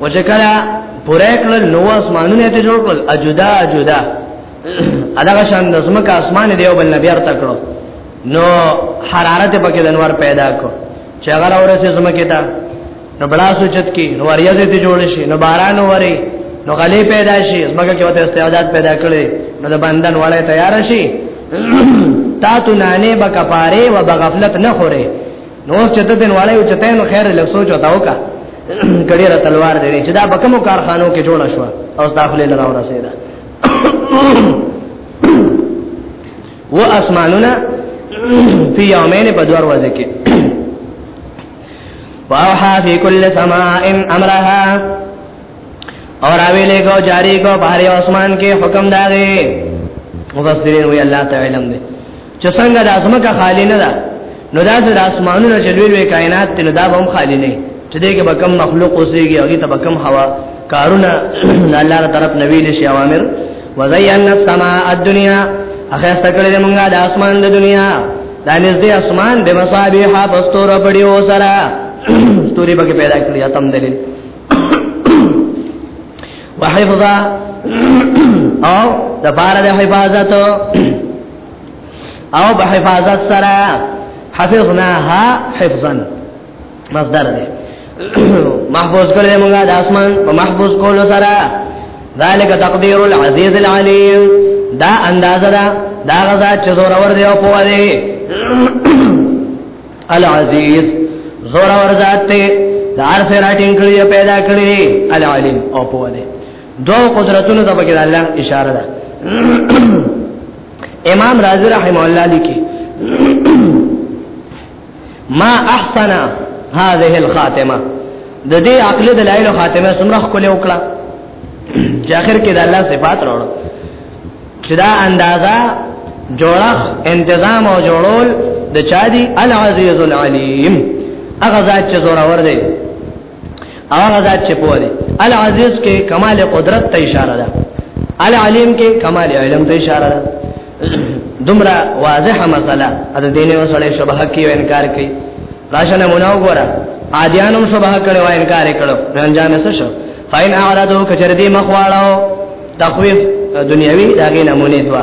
او چې کله پوره کړل نو اسمانونه ته جوړ کړل اجدا اجدا اداګه شان د زمکه اسمان دی او بل نبی ارته کړو نو حرارت پکې د انوار پیدا کو چې هغه اورسه زمکه تا نو بلا سوچت کی نو اریاز ته جوړ شي نو باران وری نو غلې پیدا شي زمکه کې وته استعداد پیدا کړي نو د بندن وړه تیار شي تا تو نانه بکفاره و بغفلت نه خوره نو چې ته دین والے او چې ته نو خیر له سوچ او تاوکا کډیر تلوار دی چې دا بکمو کارخانو کې جوړ شو او داخله لراو رسیدا و اسمانونا فی یومین په دوار وځه کې واوحا فی کل سماء امرها اور اویلې کو جاری کو بحر اسمان کې حکم داغه مفسرین وی الله تعالی علم دی چې څنګه د ازمکه خالی نه ده نو دا د اسمانونو چې لوی لوی کائنات ته دا به هم خالی نه چې دې کې به کم مخلوق اوسېږي او دې ته به کم هوا کارونه د الله تعالی طرف نوی لشي اوامر وزينا السماء الدنيا اخر تکړه دې مونږه د اسمان د دنیا د نږدې اسمان به مصابيح پستور پړیو سره ستوري به پیدا کړی اتم دلیل وحفظا او د بار د حفاظت او په حفاظت سره حفظناها حفظا مصدر دی محفوظ کړی موږ د اسمان په محفوظ کولو سره ذالک تقدیر العزیز العلیم دا اندازه دا دا غزا چې زور اور دی او په دی العزیز زور اور ذات ته دار سره ټینګ کړی پیدا کړی العلیم او په دی دو قدرتونو ته بګر الله اشاره ده امام رازی رحم الله لیکي ما احسن هذه الخاتمه د دې عقل دلایل خاتمه سمره کوله وکړه چې اخر کې د الله صفات راوړ چې دا اندازا جوړخ انتظام او جوړول د چا دی العزیز العلیم هغه ذات چې زوره ور دی هغه ذات چې په دې العزیز کې کمال قدرت ته اشاره ده العلیم کې کمال علم ته اشاره ده دومره واضحه مسله اته دینه وسړې شبهه کې انکار کوي راشنه مونږ وګوره عادیانم شبهه کړي وای انکار کړو رنجان څه شو فاین اعرضو کچردی مخواړو تخویف دنیوي داګه نمونه دوا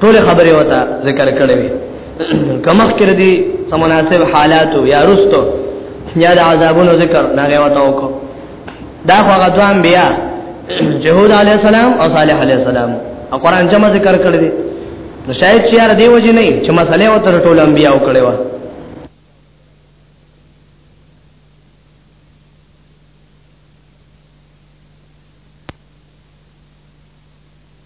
ټول خبره وتا ذکر کړې وي کمخ کړ دي سمناسب حالاتو یا رستو یا د عذابونو ذکر نه غوته وکړو دا خو هغه دوام بیا جهود علی السلام او صالح علی السلام او قران جمع ذکر کړی دی نو شاید چې یار دی وجه نه چې مسله او تر ټول انبیا او کړي وا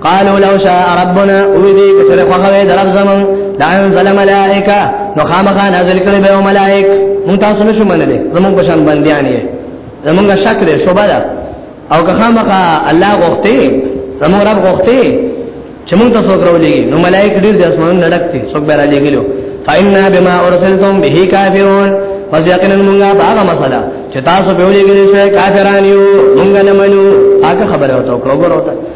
قالوا لو شاء ربنا وذي كثر فخوي درب زمن لانزل ملائكة نخامخا نازل كل بيو ملائك من تاسو نشو منلي زمن بشان بنديان يه زمن شك ده شبه ده او که خامخا الله غوښتي زمو رب غوښتي چې موږ تاسو غوړولې نو ملائک ډیر د اسمان نه ډکتي څوک به را لګیلو فإنا بما أرسلتم به كافرون پس یقینا مونږه باغه مسله چې تاسو به ولې ګل شي کافرانیو مونږ نه منو هغه خبره او تو کړو ګورو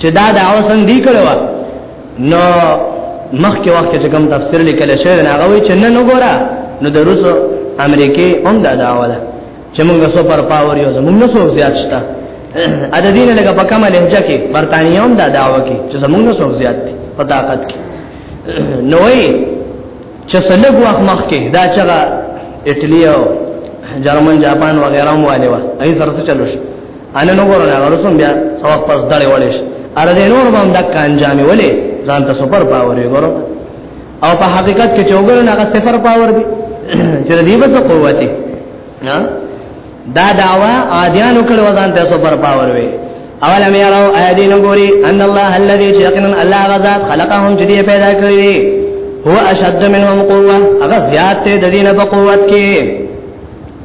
چې دا د اوسن دی کړو نو مخکې وخت چې کوم تفسیر لیکل شوی نه غوي چې نه وګوره نو د روسو امریکای هم دا داوا ده چې موږ سو پر پاور یو زموږ نه سو زیات شته ا د دین لګه په کومه لهجه کې برتانیې هم دا داوا کوي چې زموږ نه سو زیات دي په طاقت کې نوې چې سلګ وخت مخکې دا چې اټلی او جرمن جاپان وغیرہ هم والي و اي سره څه چلو شي ان نو ګورل هغه سم بیا سوق پس دړې وړې اره دې نور باندې د کانجامي ولې ځان ته سپر پاور یې ګورو او په حقیقت کې چوغل نه هغه صفر پاور دي چې دې به څه قوت دي دا داوا عادیان وکړ وزن ته سپر پاور وي اولم یراو ایدین ګوري ان الله الذي شقنا الله غزا خلقهم جدي پیدا کړی هو اشد منهم قوه هغه زیات دې دینه په قوت کې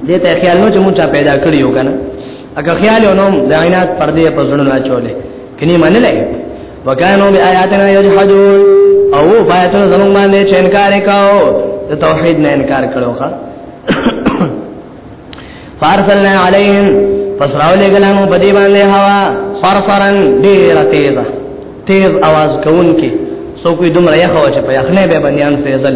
دې ته خیال نو چې مونږ چا پیدا کړی یو کنه اګه خیال نو د عینات پردې په زړه نه چولې کني منلې وکانو بی آیاتنا یجحدون او آیاتنا زمون باندې چې انکار وکاو د توحید نه انکار کړو ښا فارسلنا علیهم پس راولې ګلانو په دې باندې هوا فرفرن ډیر تیز تیز आवाज کوونکې سو کوئی دومره یخه و چې په یخنه به بنیان فیضل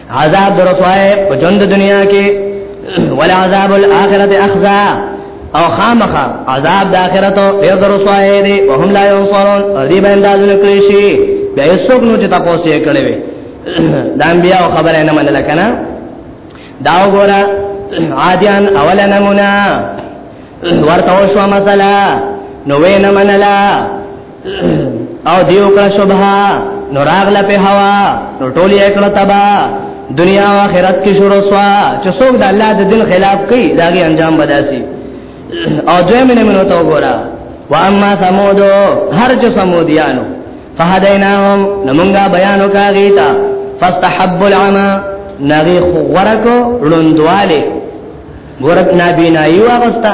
عذاب درسوای په ژوند دنیا کې ولا عذاب الاخرت اخزا او خامخا عذاب د اخرت ډیر درسوای دی وهم لا ينصرون دې باندې اندازونه کړی شي بیا یې څوک نو چې تاسو یې کړی وي د انبیا خبره نه منل کنه دا وګوره عادیان اول نمونه ورته شو مثلا نو وې نه منلا او دیو کړه شوبها نو راغله په هوا نو ټولی کړه تبا دنیا او آخرت کې شروع سوا چې څوک د الله د دل خلاف کوي داږي انجام بداسي او دوی منه منو تو ګورا واما ثمود هر چې ثمودیانو فهدیناهم نمونګه بیانو کاږي تا فاستحب العمى نغی خورکو لوندواله ګورک نبی نه یو اغستا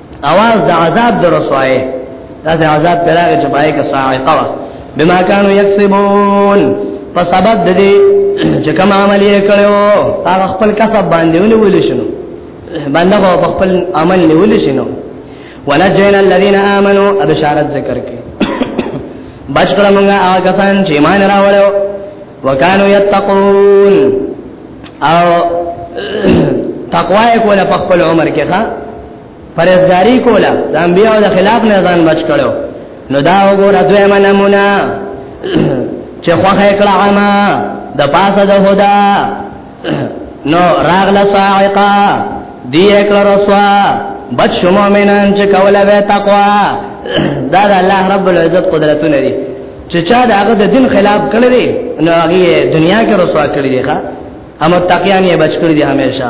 اواز د عذاب د رسوای دا د عذاب پراغه چې پای کې صاعقه وا بما كانوا يكسبون په سبب د دې چې کوم عمل یې کړو هغه خپل کسب باندې ونیول شنو باندې په خپل عمل نیول شنو ونجينا الذين امنوا ابشارت ذکر کې بچ کړه موږ هغه کسان چې ایمان راوړل وکانو یتقون او تقوا یې کوله په خپل عمر کې ښا پرهیزګاری کوله د انبیو د خلاف نه ځان بچ کړو نو دا وګوره دوی منمونه چې خوخه کړه عما د پاسه د هدا نو راغله صاعقه دی کړه رسوا بچ شما مینان چې کوله به تقوا دا د الله رب العزت قدرتونه دي چې چا د هغه د دین خلاف کړی دی نو هغه دنیا کې رسوا کړی دی ښا هم تقیان یې بچ کړی دی همیشه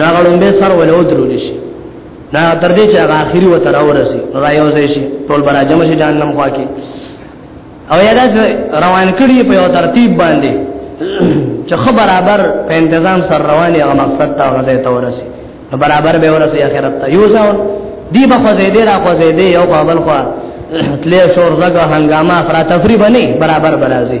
دا غړم به سر ولې ودرول شي دا تر دې چې هغه اخیری وته راورسي را یو ځای شي ټول برا جمع شي جهنم خوا کې او یاده روان کړي په یو ترتیب باندې چې خو برابر په تنظیم سره رواني هغه مقصد ته غځې ته ورسي برابر به ورسي اخرت ته یو ځاو دی به خو زیدې را خو زیدې یو په بل خو تلې شور زګه هنګامه فرا تفریبه نه برابر برازي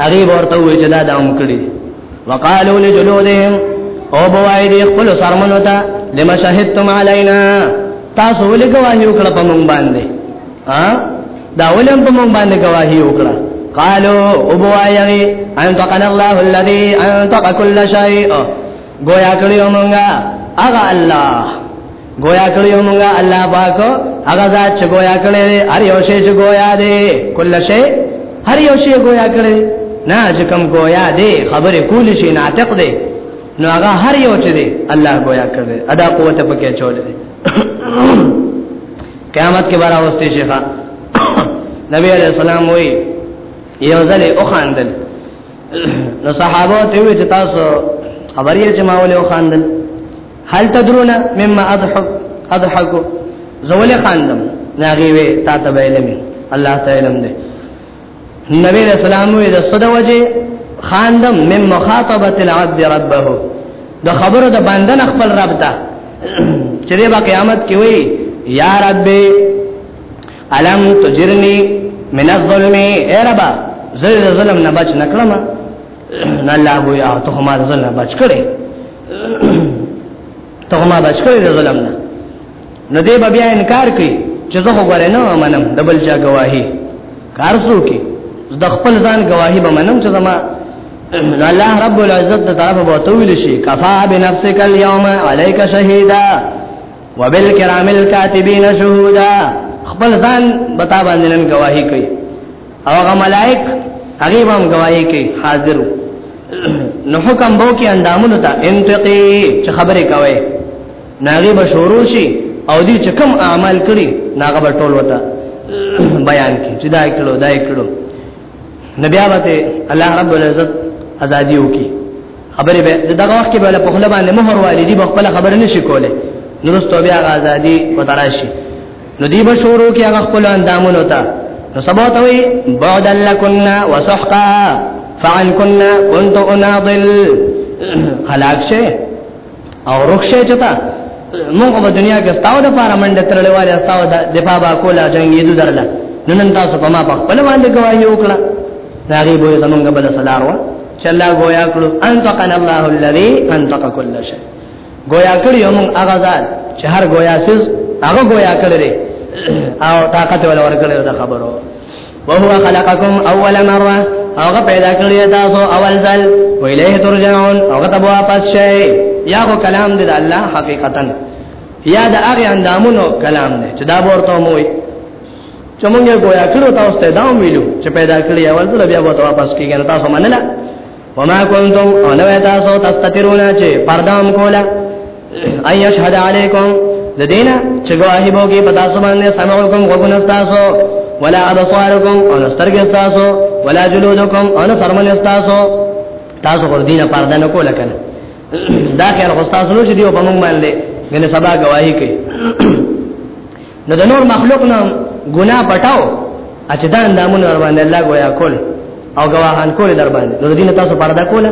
هغه ورته وی چې دا داوم کړی وقالو لجلودهم او بوای دی خپل سرمنو ته لما شهدتم علینا تاسو ولې گواهی وکړه په مونږ باندې ها دا ولم په مونږ باندې گواهی وکړه قالو او بوای دی انتقنا الله الذي انتق كل شيء گویا کړیو مونږه اغه الله گویا کړی موږ الله پاک هغه ذات چې گویا کړی دی هر یو شی چې گویا دی کله شی هر یو شی گویا کړی نه چې کوم گویا دی خبره کول شي ناطق دی نو هغه هر یو چې دی الله گویا کړی ادا قوت پکې چول دی قیامت کې بار اوسته شي ښا نبی علیہ السلام وی یو ځل او خاندل نو صحابه ته وی چې تاسو خبرې چې ما ولې او خاندل هل تدرون مما اضحك اضحك زول خاندم ناغي وي تا ته ویلمي الله تعالی علم دې نبی رسول الله دې صد وجه خاندم مم مخاطبه العبد ربه د خبرو د باندې خپل رب ته چې د قیامت کې وي یا رب علم تجرنی من الظلم اے ربا زل ظلم نه بچ نکړم نه الله هو یا ته ما ظلم بچ کړي ته ما بچ کړي د ظلم نه نو دې بیا انکار کوي چې زه غواړې نه منم دبل چا گواهی کار سو کې د خپل ځان گواهی به منم چې زما الله رب العزت تعالی به تویل شي کفا بنفسک اليوم عليك شهيدا وبالكرام الكاتبين شهودا خپل ځان بتا باندې نن گواہی کوي او هغه ملائک هغه هم گواہی کوي حاضر نو حکم بو کې اندامونو ته انتقي چې خبره کوي ناغي به شروع شي او دې چې کوم اعمال کړي ناغه به ټول وتا بیان کړي چې دا کړو دا کړو نبي آبته الله رب العزت ازادي وکي خبره به دغه وخت کې به په خپل باندې مهر والدي په خپل خبره نشي کوله نورستو بیا غازادي وتراشي نو دی به شروع کې هغه خپل اندامونو ته نو سبا ته وي بعد لکنا وسحقا فعن كنا كنت اناضل خلاق شه او رخ شه چتا موږ په دنیا کې تاسو د پاره منډه ترلې والے تاسو د دفاع با کولا جنگي دو درل نن تاسو په ما په خپل باندې گواہی وکړه دا غي به زمونږ بل سلام وا چې الله گویا کړو انتقن الله الذي انتق كل شيء گویا کړی یو موږ هغه ځان چې هر گویا سز هغه گویا کړی او طاقت ولا ورکړی دا خبرو وهو خلقکم اول مره هغه پیدا کړی تاسو اول ځل ویلیه ترجعون هغه ته واپس شئ یا کو کلام دی الله حقیقتا یا د هغه اندامونو کلام دی چې دا ورته موي چې مونږه گویا کړو تاسو ته دا ویلو چې پیدا کړی اول ځل بیا وته واپس کیږي تاسو مننه وما كنتم انو تاسو تستترون چې پردام کولا اي يشهد عليكم د دینه چې گواهی بو کې پتا سو باندې سمعکم غوګن تاسو ولا ابصارکم ان سترګ تاسو ولا جلودکم ان فرمن تاسو تاسو ور دینه پرده نه کولا کنه دا خیر خو تاسو نو چې دیو په موږ باندې غنه سبا گواہی کوي نو د نور مخلوق نه ګناه پټاو چې دا اندامونه ور باندې الله ګویا کول او گواهان کول در باندې نو دین تاسو پردا کوله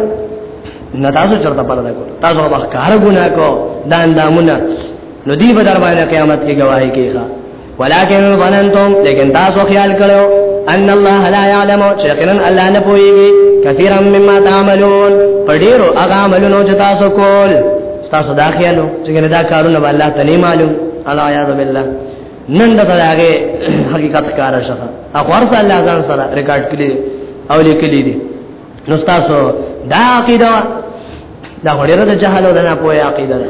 نه تاسو چرته پردا کوله تاسو به کار ګناه کو دا اندامونه نو دی به در باندې قیامت کې گواهی کوي ولكن ظننتم لیکن تاسو خیال کړو ان الله لا يعلم شيئا الله نه پويږي كثيرا مما تعملون پډيرو هغه عملونو چې تاسو کول تاسو دا خیالو چې دا کارونه به الله تعالی معلوم الا یاذ بالله نن دا هغه حقیقت کار شخه اخور صلی الله علیه وسلم ریکارډ کړی او لیکلی دي نو تاسو دا عقیده دا غړره د جهالو د نه پوهه عقیده ده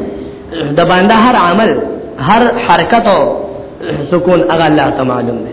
د باندې هر عمل هر حرکت او سکون هغه الله تعالی معلوم دی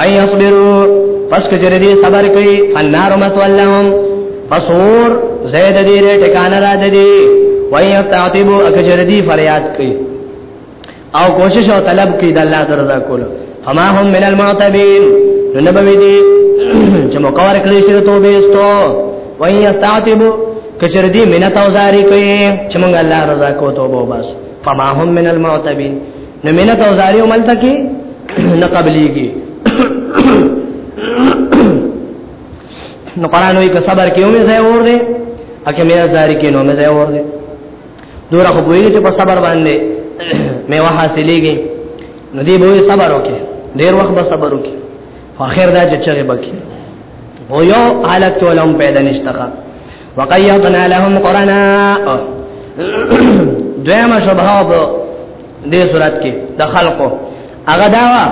اي يصبرو پس کچره دي صبر کوي فنار مسولهم فصور زید دې له ټکانه را دي وای تعتبو اکجر دي فریاد کوي او کوشش او طلب کوي د الله درزا کول فما هم من المعتبين نبوي دي چې مقور کړی شي توبه استو وای تعتبو کچر دي منت او زاری کوي چې مونږ الله رضا کو توبه وباسو فما هم من المعتبين نو مینت او زاری او ملتا کی نه قبليږي نو قران وی که صبر کیو می ځای ور دي اکه مې زاری کې نو مې ځای ور دي دورا خو بوئی چې په صبر باندې مې وه حاصلېږي نو دی به صبر وکي ډیر وخت به صبر وکي اخر دا چې چغه بکی او یو حالت ولهم پیدا نشته وقيضنا لهم قرنا دویم شبهه په دې صورت کې د خلقو هغه داوا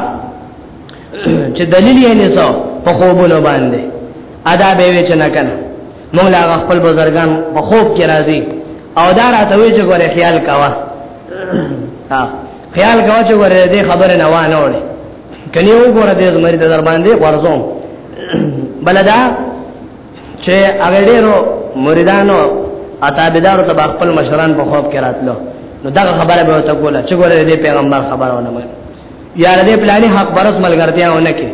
چې دلیل یې نه څو په خوبونو باندې ادا به وچ نه کنه موږ لا خپل بزرګان په خوب کې راځي او دا راته وی چې ګوره خیال کاوه ها خیال کاوه چې ګوره دې خبره نه وانه وړي کني وګوره دې زمری د در باندې ورزوم بلدا چې هغه ډیرو مریدانو اتابدارو ته خپل مشران په خوب کې راتلو نو دا خبره به ته کوله چې ګوره دې پیغمبر خبره ونه مې یا دې پلاني حق برس ملګرتیا ونه کې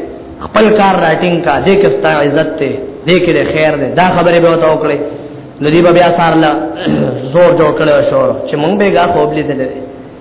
خپل کار راټینګ کا دې کې ستا عزت ته دې کې خیر دې دا خبره به ته وکړي نو دې بیا سارلا زور جوړ کړو شو چې مونږ به غا خوب لیدل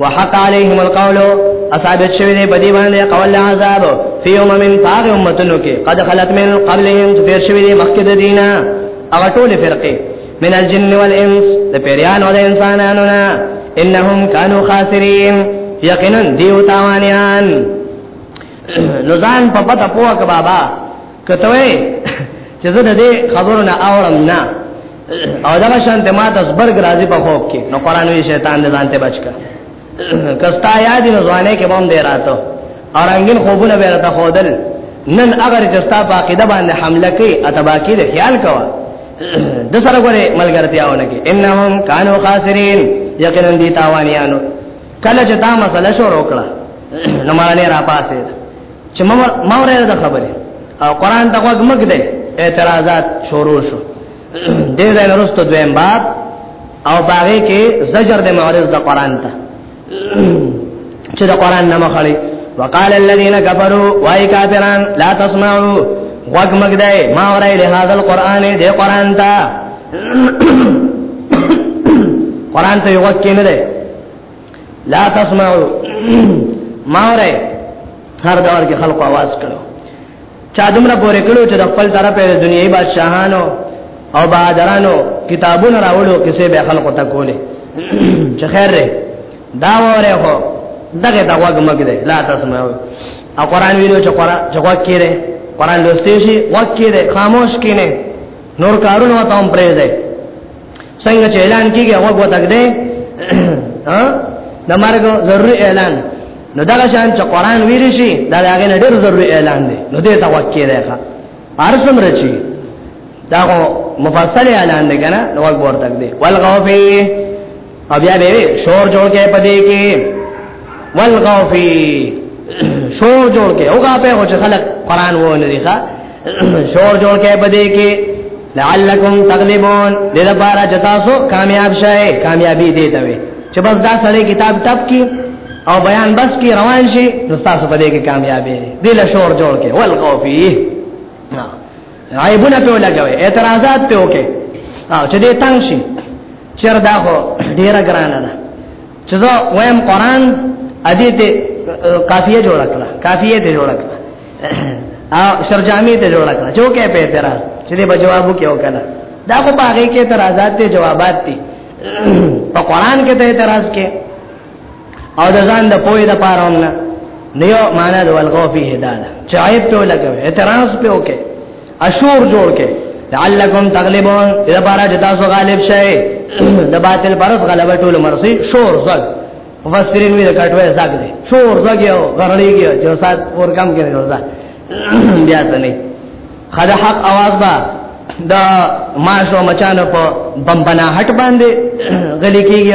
وحق عليهم القول اصابت شوی دی بدی باندې قول عذاب فی یوم من طاغ امتنو کې قد خلت من قبلهم تیر شوی دی مخکې د دینه هغه ټول فرقه من الجن والانس د پیریان او د انسانانو نه انهم كانوا خاسرین یقینا دیو تاوانیان نو ځان په پته پوک بابا کته وې چې زه د دې خبرونه اورم نه او دا شان ته ما د زبرګ راځي په خوب کې نو قران وی شیطان دې ځانته بچکا کستا یاد نو ځوانه کې بم دې راتو او رنگین خوبونه به راته خودل نن اگر جستا په عقیده باندې حمله کوي اتبا کې د خیال کوا د سره غره ملګرتیاونه کې انهم کانوا خاسرین یقینا دي تاوانیانو کله چې دا مسله شروع کړه نو معنی را پاسه چې ما ورته دا خبره او قران ته وګ مګ دی اعتراضات شروع شو دې ځای وروسته دویم باب او باغې کې زجر د معارض د قران ته چې د قران نه مخالي وقال الذين كفروا واي كافرون لا تسمعوا وګ مګ دی ما ورته له هاذ القران دې قران ته قران ته یو کې نه دی لا تسمعو ماره هر دور کې خلق आवाज کړو چا دومره پورې کړو چې د خپل طرفه د دنیوي بادشاهانو او بادرانو کتابونه راوړو کیسه به خلق ته کولې چې خیر دی دا وره هو دغه دا وګ مګ دی لا تسمعو او قران ویلو چې قران چې وګ کړي قران لوستي شي وګ کړي خاموش کینه نور کارونه وتاوم پرې دی څنګه چې اعلان کیږي هغه وګوتګ دی ها د مرګ ضروري اعلان نو دا شان چې قران ویل شي دا هغه نه ډېر ضروري اعلان دی نو دې توکې دی ښا ارسم رچی دا مفصل اعلان دی کنه نو وګورتګ دی والغوفی او بیا به شور جوړ کې پدې کې والغوفي شور جوړ کې اوګه په هو چې خلک قران وو نه ښا شور جوړ کې پدې کې لعلکم تغلبون دې لپاره چې تاسو کامیاب شئ کامیابی دې ته وي چې بس دا سړی کتاب ټپ کی او بیان بس کی روان شي نو تاسو پدې کې کامیابی دې له شور جوړ کې والغوفي نه عیبونه په لګوي اعتراضات په وکي او چې دې تنگ شي چر دا هو ډیره ګرانه ده چې زه وایم قران ادي ته کافیه جوړ کړه کافیه ته جوړ کړه او شرجامی ته جوړ کړه چې وکي په اعتراض چې دې بجوابو کې وکړه دا خو باغې کې اعتراضات ته جوابات دي په قران کې ته اعتراض کې او د ځان د پوهې د پاره هم نه نیو معنا د ولغو فی هداله چې عیب ته لګوي اعتراض په وکي اشور جوړ کې لعلکم تغلبون اذا بارا جتا سو غالب شئ د باطل پرس غلبه ټول مرسي شور زګ مفسرین وی د کټوې زګ دي شور زګ یو غړړیږي چې سات اور کم کې روزا بیا ته نه خدا حق आवाज با دا ماشو مچانو په بمبنا هټ باندې غلي کیږي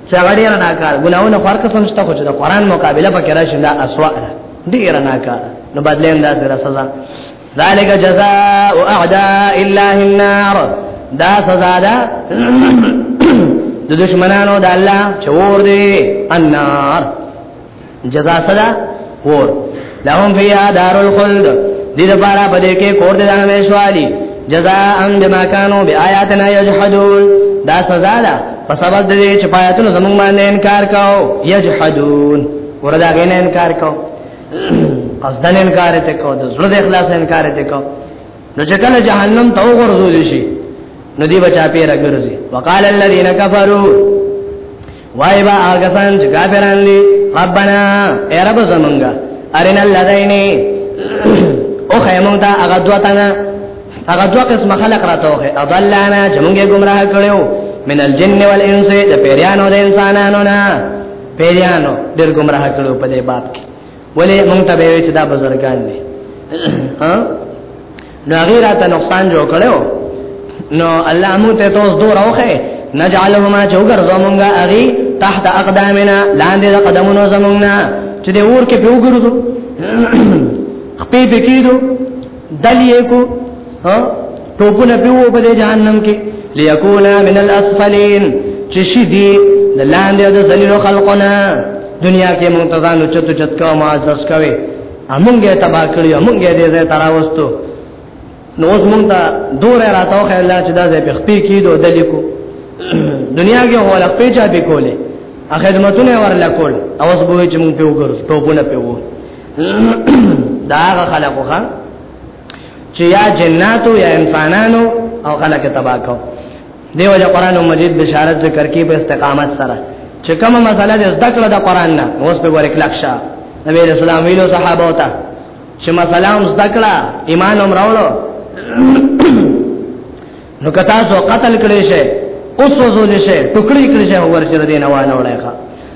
چې هغه ډیر نه کار ګلاونه خور قسم شته خو چې د قران مقابله پکې راشي دا اسوا ده ډیر نه کار نو بدلین دا سره سزا ذالک جزاء اعداء الله النار دا سزا ده د دشمنانو د الله چور دی النار جزا سره کور لهم فيها دار الخلد دې لپاره په دې کې کور دې همیشوالي جزاء بما كانوا بآياتنا يجحدون دا سزا ده په سبب دې چې پایتونو زموږ باندې انکار کاو یجحدون وردا غینه انکار کاو قصدن انکار ته کاو د زړه اخلاص انکار ته کاو نو چې کله جهنم ته وګرځول شي نو دی بچا پیرا ګرځي وقال الذين كفروا وای با هغه سان چې کافران دي ربنا اے رب زمونږه ارنا الذین او خیمون دا هغه دوه تنه هغه دوه قسم خلق راتوخه اضلنا چې مونږه گمراه کړو من الجن والانس د پیرانو د انسانانو نه پیرانو ډېر گمراه کړو په دې باب کې ولې مونږ ته به چې دا بزرګان دي ها نو غیر ته نقصان جوړ کړو نو الله مو ته توس دو راوخه نجعلهما جوګر زمونږه اغي تحت اقدامنا لاندې قدمونو زمونږه چې د اور کې پیوګرځو خپې پکېدو دلیه کو ها ټوپونه پیو په جهنم کې ليكونا من الاسفلين چې شي دي د لاندې د ذلیل خلقنا دنیا کې مونږ ته ځان چتو چت کوو معزز کوي امونګه تبا کړی امونګه دې زه تراوستو نو اوس مونږ ته دوره راتاو خیر الله چې دا زه په خپې کېدو دلیکو دنیا کې هو لکه پیچا به کولې خدمتونه ورلا کول او اوس به چې مونږ په وګورو ټوپونه په وو دا هغه خلکو ښا چې یا جناتو یا انسانانو او خلک تبا کو دیو جا قران مجید بشارت ذکر کی په استقامت سره چې کومه مسله د ذکر د قران نه اوس په ور کلک شه نبی رسول الله ویلو صحابه وتا چې مسله هم ذکر ایمان هم راوړو نو کتا سو قتل کړي شه اوس وزول شه ټکړي کړي شه ورچره دین وانه وړه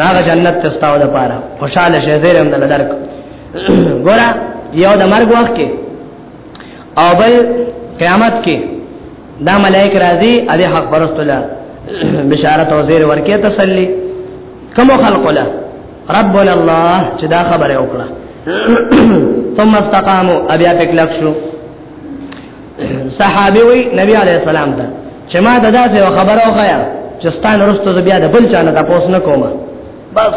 راغ جنت تستاو د پاره خوشاله شه زیر هم دل درک ګورا یو د مرګ وخت کې او بل قیامت کې دا ملائک راځي ا دې حق پرستله بشارت او زیر ورکه تسلی کوم خلق له ربنا الله چې دا خبره وکړه ثم استقاموا ابیا پکلک شو صحابي وي نبی عليه السلام ته چې ما ددا څه خبره وکړه چې ستان رستو بیا د بل چانه تاسو نه کومه بس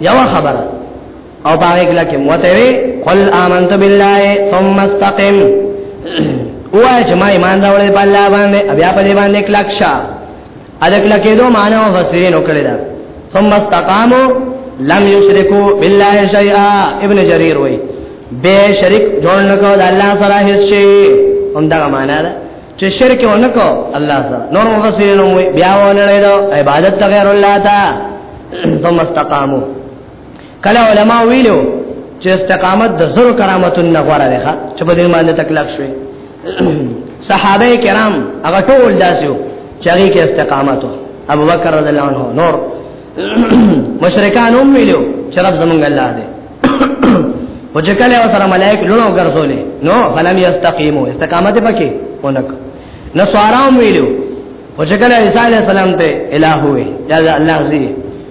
یو خبره او باغ کلا کې موته وي قل آمنت بالله ثم استقم وای چې ما ایمان راوړې په الله باندې بیا په دې باندې کلک شه الک لکیدو معنی او فسرین وکړه دا ثم استقاموا لم یشرکو بالله شیئا ابن جریر وای به شرک جوړ نکو د الله سره هیڅ شی هم دا معنی ده چې شرک ونکو الله سره نور مفسرین هم بیا ونه لیدو عبادت غیر الله تا ثم استقاموا کله علما ویلو چې استقامت د زرو کرامتونو نه غوړه ده چې په دې باندې تکلیف شوی صحابه کرام هغه ټول داسیو چې هغه کې استقامت ابو بکر رضی الله عنه نور مشرکان هم ویلو چې رب زمونږ الله دی او چې کله سره ملائک لونو ګرځولې نو فلم یستقیمو استقامت پکې اونک نسوارا هم ویلو او چې کله عیسی علی السلام ته الہ وې یا الله زی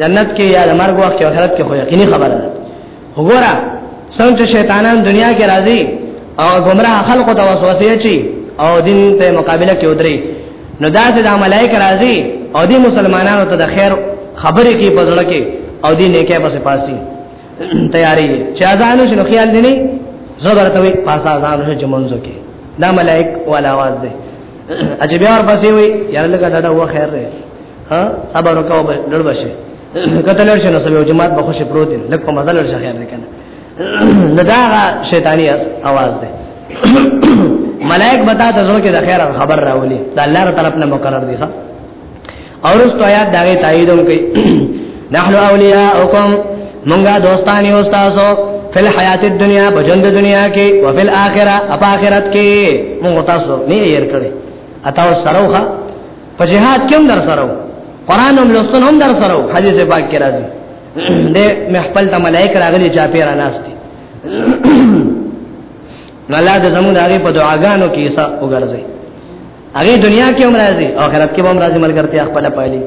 جنت کې یا د مرګ وخت کې آخرت کې خو یقیني خبره ده وګوره څنګه شیطانان دنیا کې راځي او گمراه خلقو ته وسوسه اچي او دین ته مقابله کې ودري نو دا چې د ملائکه راځي او دې مسلمانانو ته د خیر خبرې کې پزړه کې او دې نه کې پس پاسي تیاری چې ازانو شنو خیال دي نه زبر ته وي پاسا ازانو چې منځو کې دا ملائک ولا आवाज ده اجبیا ور پسې وي یار لګا دا و خیر ده ها صبر وکاو به لړ بشه کته لړ شنو سبه جماعت به خوشی پروت دي لکه مزه لړ شي خیر کنه دا شیطانی आवाज ده ملائک بتا ته زو کې د خیر خبر راولي دا الله تعالی طرف نه مقرر دي ښا اور اس تو آیات داغه تاییدوم کوي نحنو اولیاءکم مونږه دوستانی او تاسو فل حیات الدنیا بجند دنیا کې او فل اخره اپ اخرت کې مونږ تاسو نه یې ور کړی اتاو سروخه په جهاد کې هم در سره قرآن هم لوستل هم در سره حدیث پاک کې راځي د محفل ته ملائکه راغلي چا پیرا ناشتي نو الله د زموږ هغه په دعاګانو کې ایسا وګرځي هغه دنیا کې هم راځي او آخرت کې هم راځي ملګرتیا خپل پایلي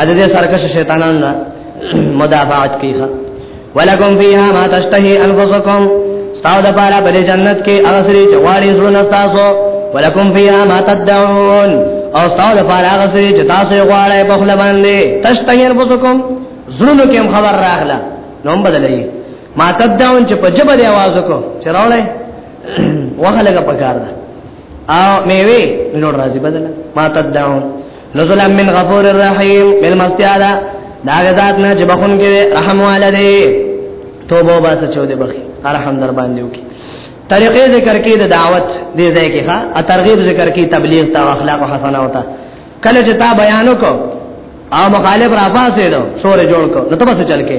اځه دې سرکش شیطانانو مدافعات کوي ولکم فیها ما تشتهی انفسکم ستاو د پاره په جنت کې هغه سری چې غواړي زړه تاسو ولکم فیها ما تدعون او ستاو د پاره هغه سری چې تاسو غواړئ په خپل باندې تشتهی انفسکم زړه کې خبر راغله نو بدلې ما تدعون چې په جبه دی आवाज وکړو چې راولې وغه لګه پکار ده او میوه نور راځي بدل ما تدعون نزلا من غفور الرحیم بالمستیا دا دا غزاد نه چې بخون کې رحم والده توبه با سچو دې بخي رحم در باندې وکي طریقې ذکر کې د دعوت دې ځای کې ښا ا ترغیب ذکر کې تبلیغ تا اخلاق او حسنه وتا کله چې تا بیان وکاو او مخالف را پاسې دو شور جوړ کو نو ته بس چل کې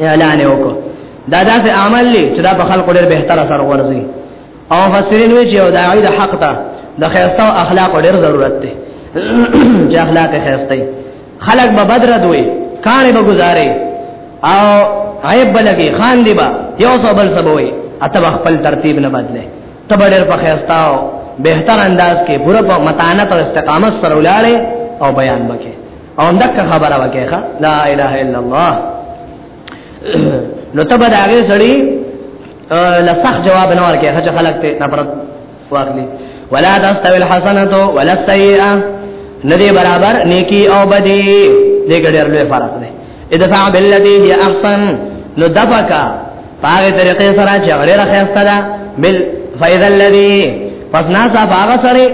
اعلان وکړو دا داسې عمل دی چې دا په خلکو ډېر به تر اثر ورځي او مفسرین وی چې دا عید حق ته د خیرته او اخلاق ډېر ضرورت دی چې اخلاق خیرته خلک به بدر دوی کانه به گزاري او عیب بلګي خان دی با یو څو بل سبوي اته خپل ترتیب نه بدله تب ډېر په خیرته او بهتر انداز کې پوره په متانت او استقامت سره ولاړې او بیان وکړي او دک خبره وکړه لا اله الا الله نو تبه دا غي سړی لسخ جواب نه ورکه هڅه خلق ته نفرت واخلي ولا تستوي الحسنه ولا السيئه ندي برابر نیکی او بدی دې ګډر لوی فرق دی ادفع بالذي هي احسن نو دفقا پاغه طریقې سره چې غړي راخسته ده بل فاذا الذي پس ناسا باغ سره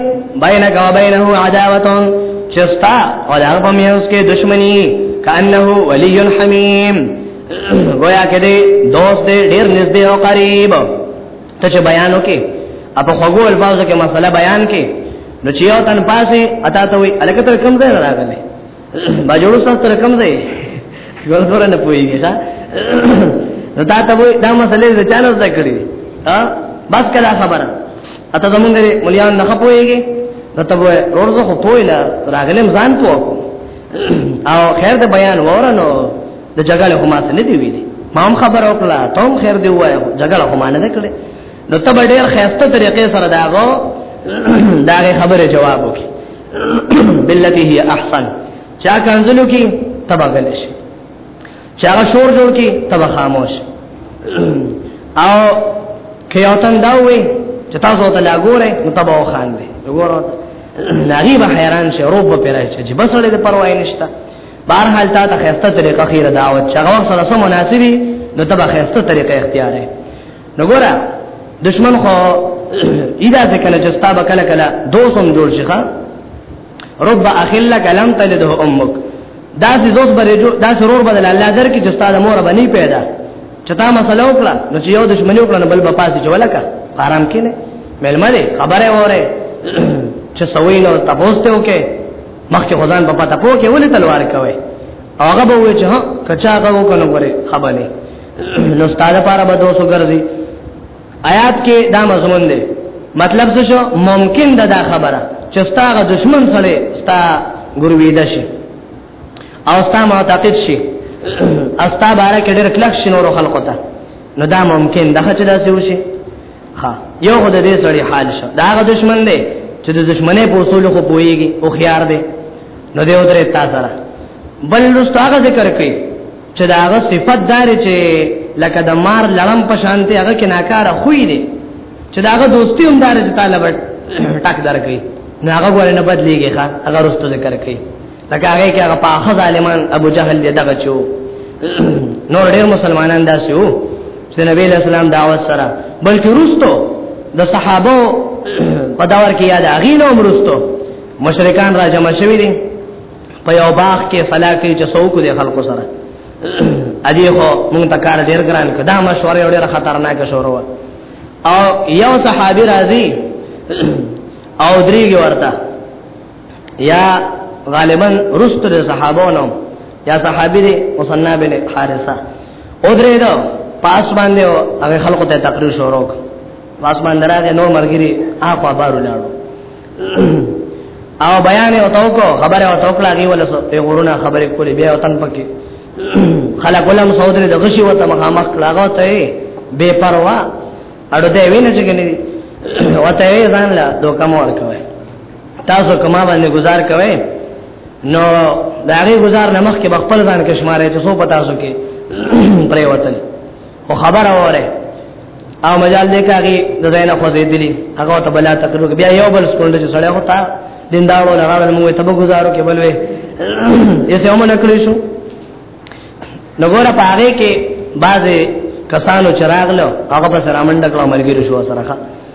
بینک و بینه عداوتون چستا او دا په میاس کې دشمنی کانه ولی حمیم گویا کې دی دوست دی ډیر نږدې او قریب ته چې بیان وکي اپ خوګو الفاظ کې مسله بیان کې نو چې یو تن پاسه اتا ته وي الکتر کم ځای راغلی با جوړو تاسو سره کم دی ګل سره نه پويږي ښا نو دا ته وای دا مسلې د چانه زده کړې ها بس کړه خبره اته زمونږ مليان نه خپويږي نو ته وای روزه خو پويلا راغلم ځان پوه او خیر د بیان ورنو د جګړې هم څه نه دی ویلي ما هم خبر او کړه ته هم خیر دی وای جګړه هم نه کړې نو ته به ډېر خسته طریقې سره داغو داغه خبره جواب وکي بلته هي احسن چا کنزلو کی تبا غلش چا شور جوړ کی تبا خاموش او که یو تن دا وي چې تاسو ته لا ګوره نو تبا وخان دي وګوره ناری به حیران شي روب په راځي چې بس ولې د پروا نشته بهر حال تا ته خسته طریقه خیره دعوت چا وخت سره مناسبي نو تبا خسته طریقه اختیار ہے نو ګوره دشمن خو اذا ذکل جستا بکل کلا دوسم جوړ شي ښا رب اخل کلم تلده امك دا سي دوست بره جو دا سرور بدل الله در کی جستا د مور بني پیدا چتا مسله وکړه نو چې یو دشمنی وکړه نو بل په پاسې جوړلکه آرام کینه ملما دې خبره وره چې سوي نو تاسو ته وکه مخکې خدان په پتا پوکه ولې تلوار کوي هغه به وې چې ها کچا هغه وکړو غره خبره نو استاد لپاره به دوسو ګرځي آیات کې دا مضمون دی مطلب څه شو ممکن ده دا خبره چې ستاغه دشمن سره ستا ګرویده شي او ستا معتقد شي استا بارا کې ډېر کلک شي نور خلقو ته نو دا ممکن ده چې دا څه وشي ها یو خود دې سړی حال شو دا غ دشمن دی چې د دشمنه په اصول خو پويږي او خيار دی نو دیو درې تا سره بل رستاغه ذکر کوي چې دا هغه صفت دار چې لکه د مار لړم په شانته هغه کې ناکاره خوې دي چې دا هغه دوستي هم دار چې طالب ټاک درکې نه هغه ګور نه بدليږي ښا هغه رستو ذکر کوي لکه هغه کې هغه په اخذ عالمان ابو جهل دې دغه چو نور ډېر مسلمانان داسې وو چې نبی له سلام دعوت سره بلکې رستو د صحابه په داور کې یاد اغینو مرستو مشرکان را جمع شوی دي په یو باغ کې صلاح کوي چې څوک دې خلکو سره ادي خو مونږ ته کار ډیر ګران کدا مشوره ډیره خطرناک شروع او یو صحابي راځي او دریږي ورته یا غالبا رست د صحابونو یا صحابي دي مصنع بن حارثه او درې دو پاس باندې او هغه خلکو ته تقریر شروع پاس باندې راغی نو مرګري اخو بارو لاړو او بیان او تو کو خبره او تو کلا دی ولا سو په غورونه خبره کولی بیا وطن پکې خلک ولم سودره د غشي وته مخامخ لاغو ته بے پروا اړو دې وینې چې کني وته یې ځان لا دوکه مور کوي تاسو کما باندې گزار کوي نو دا غي گزار نمخ کې خپل ځان کې شمارې چې سو پتا سو کې پرې وتل او خبر اوره او مجال دې کاږي د زینه خو دې دي هغه ته بلا تقریر بیا یو بل سکول دې سړی هوتا دیندارو لغاړو موږ ته بګزارو کې بلوي یې څه هم نه کړی شو نګوره پاره کې بعضې کسانو چراغ له هغه په سره منډه کړه ملګری شو سره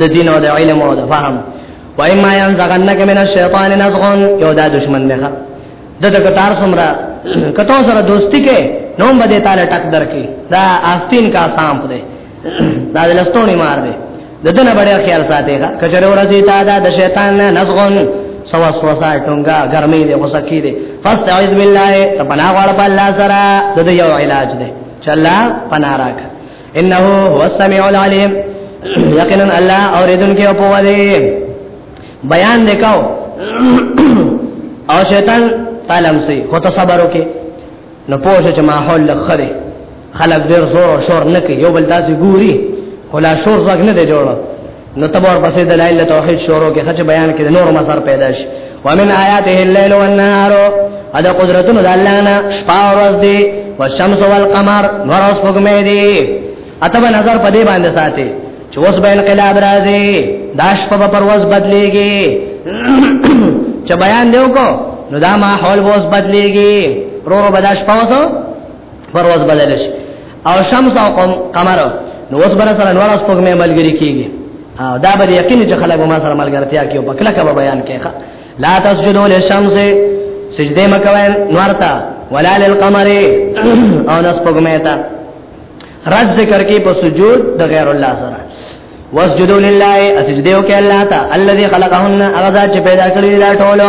د دین او د علم او د فهم وای ما یان زغنک من الشیطان نزغون یو دا دشمن دی د د کتار سمرا کتو سره دوستی کې نو بده تعالی ټک درکې دا آستین کا سام دی دا لستونی مار دی د دنه بڑے خیال ساتي کا کچره ورځي تا دا د شیطان نه نزغون سوا سوا سا ټونګا ګرمي دی غوسه کی دی فاستعذ بالله ته پناه غواړ په الله سره د یو علاج دی چلا پناه راک انه هو السميع العليم یقینا الله اوریدونکي او پوه دی بیان وکاو او شیطان تعلم سي خو ته صبر وکي نو پوه چې ماحول لخره خلک ډیر زور او شور نه کوي یو بل داسې ګوري خلا شور زګ نه دی جوړ نو تبور پسې دلایل توحید شروع کې خچ بیان کې نور مسر پیدا شي ومن آیاته الليل والنهار ادا قدرتونو د الله نه شپه او ورځ دی والشمس والقمر نور اوس پګمې دی اتبه نظر پدې باندې ساتي چې اوس به انقلاب راځي داش په پرواز بدليږي چې بیان دیو کو نو دا ماحول اوس بدليږي رو رو بداش پاوسو پر ورځ بدل شي او شمس او قمر نو اوس بر سره نور سپوږ مې ملګری کیږي او دا به یقین چې خلک ما سره ملګرتیا کوي په کله کبه بیان کوي لا تسجدوا للشمس سجده مکوي نور ته ولا للقمر او نس سپوږ مې ته رد ذکر کې په سجود د غیر الله سره واسجدوا لله اسجدوا کې الله ته الذي خلقهن اغذا چې پیدا کړی دا ټولو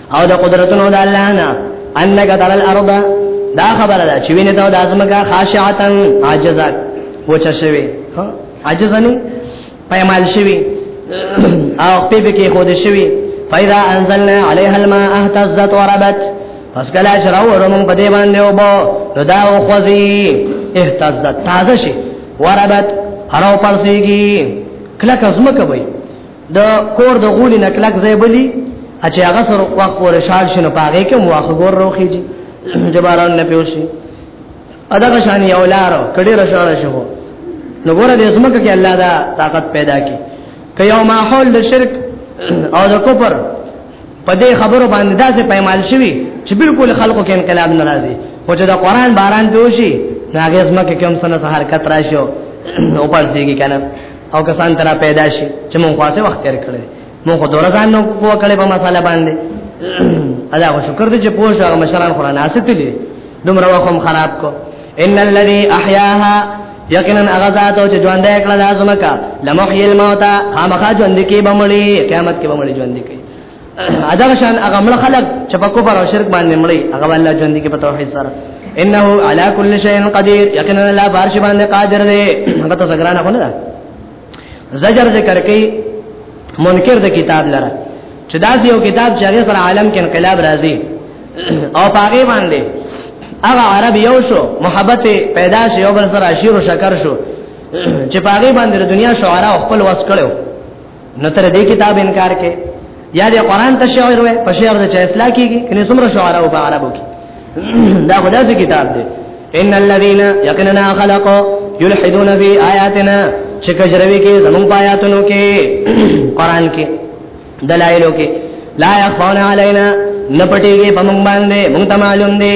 او د قدرتونو د الله نه انک تر الارض دا خبره ده چې وینې ته د ازمکه خاشعتن عاجزه پوچ شوی عاجز نه پېمال شوی او په به کې خود شوی فاذا انزلنا عليها الماء اهتزت وربت پس کله چې راوړو موږ په دې باندې وبو نو دا او خوځي اهتزت تازه شي وربت هرو پړسيږي کله کزمکه وي د کور د غولي نکلک ځای بلی چې هغه سره وخت پورې شال شنو پاګه کې مو واخه ګور روخیږي چې باران نه پیوشي ادا کا شان یو لارو کډی رشاله شو نو ګور دې زمکه کې الله دا طاقت پیدا کی که یو ماحول د شرک او د کفر په دې خبرو باندې داسې پیمال شوی چې بالکل خلکو کې انقلاب ناراضي خو چې د قران باران دوشي ناګه زمکه کوم سنت حرکت راشو او پړځيږي کنه او کسان ترا پیدا شي چې مونږ خاصه وخت تیر کړی مونږ خو دور ځان نو کوه کړی په مساله باندې ادا خو شکر دې چې پوه شو مشران قران اساتلی دومره وخم خراب کو ان الذي احياها یقینا هغه ذات چې ژوند یې کړل لازمه کا لمحی الموت هغه ژوند کې بمړي قیامت کې بمړي ژوند کې ادا شان هغه مړ خلق چې په کفر او شرک باندې مړي هغه الله ژوند کې په توحید سره انه علی کل شیء قدیر یقینا الله بارش باندې قادر دی هغه ته څنګه نه خونه ده زجر ذکر کوي منکر د کتاب لره چې دا یو کتاب چې هغه سره عالم کې انقلاب راځي او پاګې باندې هغه عرب یو شو محبت پیدا شو یو بل سره عشیر او شکر شو چې پاګې باندې د دنیا شعرا خپل وس کړو نو تر دې کتاب انکار کې یا دې قران ته شعر وې په شعر د چا اصلاح کیږي کني څومره شعرا او عربو کې دا خدای څخه کتاب دی ان الذين يقننا خلقوا يلحدون في آياتنا چې کجروي کې زمون پایاتونو کې قران کې دلایلو کې لا يخفون علينا نپټيږي په مونږ باندې مونږ ته معلوم دي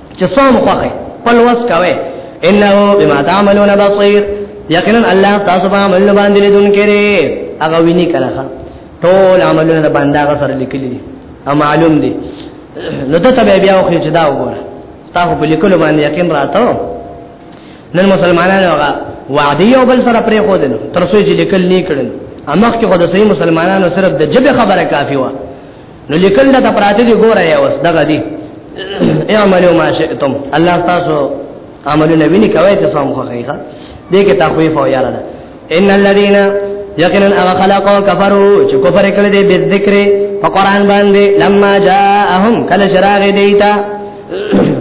چې څوم خوخه خپل وس کوي انه بما تعملون بصير یقینا الله تاسو به عمل باندې لیدون کړي هغه ویني کړه ټول عملونه د بندا غسر لیکلي دي او معلوم دي نو ته ته بیا خو چې دا وګوره تاسو په لیکلو باندې یقین راته نن مسلمانانو هغه وعده یو بل سره پرې خو دین تر څو چې لیکل نه کړل امخ کې خو د صحیح مسلمانانو صرف د جبه خبره کافی و نو لیکل د پراته دی ګوره یا وس دغه دی اعملوا ما شئتم الله تاسو عملونه ویني کوي ته سم خو خیخه دې کې تخویف او یاره ده ان الذين یقینا اغه خلقو کفروا چې کفر کړل دي به ذکر په قران باندې لما جاءهم کله شراغ دیتا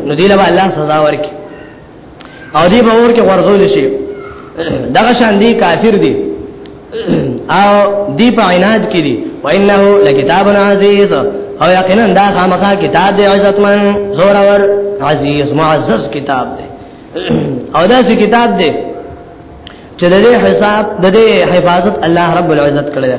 نو دی له الله سزا ورکړي او دی به اور کې ورزول شي دغه شان دی کافر دی او دی په عناد کې دی وانه لکتاب عزیز او یقینا دا خامخا کتاب دی عزتمن زور اور عزیز معزز کتاب دی او دا سی کتاب دی چې د دې حساب د دې حفاظت الله رب العزت کړی دی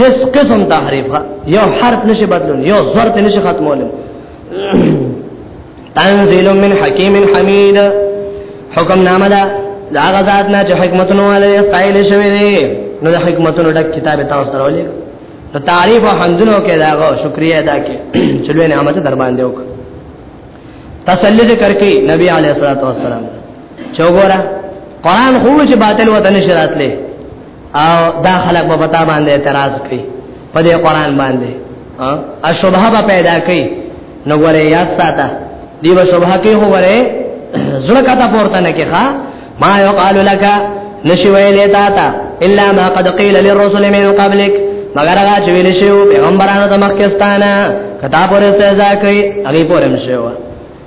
هیڅ قسم تحریف یو حرف نشي بدلون یو زور ته نشي ختمول تنزيل من حکیم حمید حکم نامه دا دا غزاد نه چې حکمتونو والے قائل شوی دی نو د حکمتونو ډک کتاب تاسو سره ولې ته تعریف او حمدونو کې دا غو شکریا ادا کې چلوې نعمت در باندې وک تسلی ذکر کې نبی علیه الصلاۃ والسلام چوغورا قران خو چې باطل وته نشرات لې او دا خلک په پتا باندې اعتراض کوي په دې قران باندې ا شوبه به پیدا کوي نو غره یا ساته دی به شوبه کوي هو غره زړه کته پورته نه کیخه ما یو قالو لك نشي ویلې تا تا الا ما قد قيل للرسل من قبلك مگر هغه چې ویل شو پیغمبرانو د مخکستانه کتاب ورسې ځکه هغه پورم شو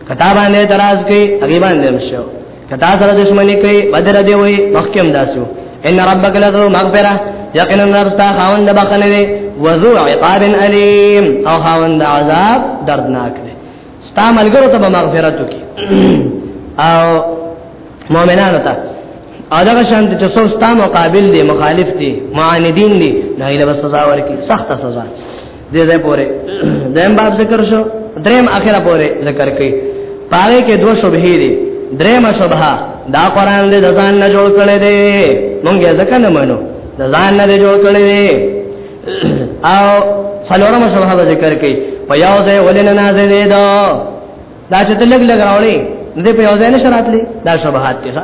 کتا باندې اعتراض کوي هغه باندې مشو کتا سره دښمنی کوي بدر دی وي مخکم داسو ان ربک لذو مغفرہ یقینا نرستا خاوند بخنه دی وذو عقاب الیم او خاوند عذاب دردناک دی ستا ملګرو ته مغفرت وکي او مؤمنانو ته اګه شانت چې څو ستا مقابل دي مخالف دي معاندین دي نه له سزا ورکی سخت سزا دې دې پوره دیم باب ذکر شو دریم اخره پوره ذکر کړي پاره کې دوه شوبې دي دریم شوبه دا قران دې ځان نه جوړ کړي دي مونږه ځکه نه منو ځان نه جوړ کړي دي او څلورم شوبه ذکر کړي په یو ځای ولې نه نازل دي دا دا چې تلګ لګ راولي دې په یو ځای نه شراتلي دا شوبهات دي ښا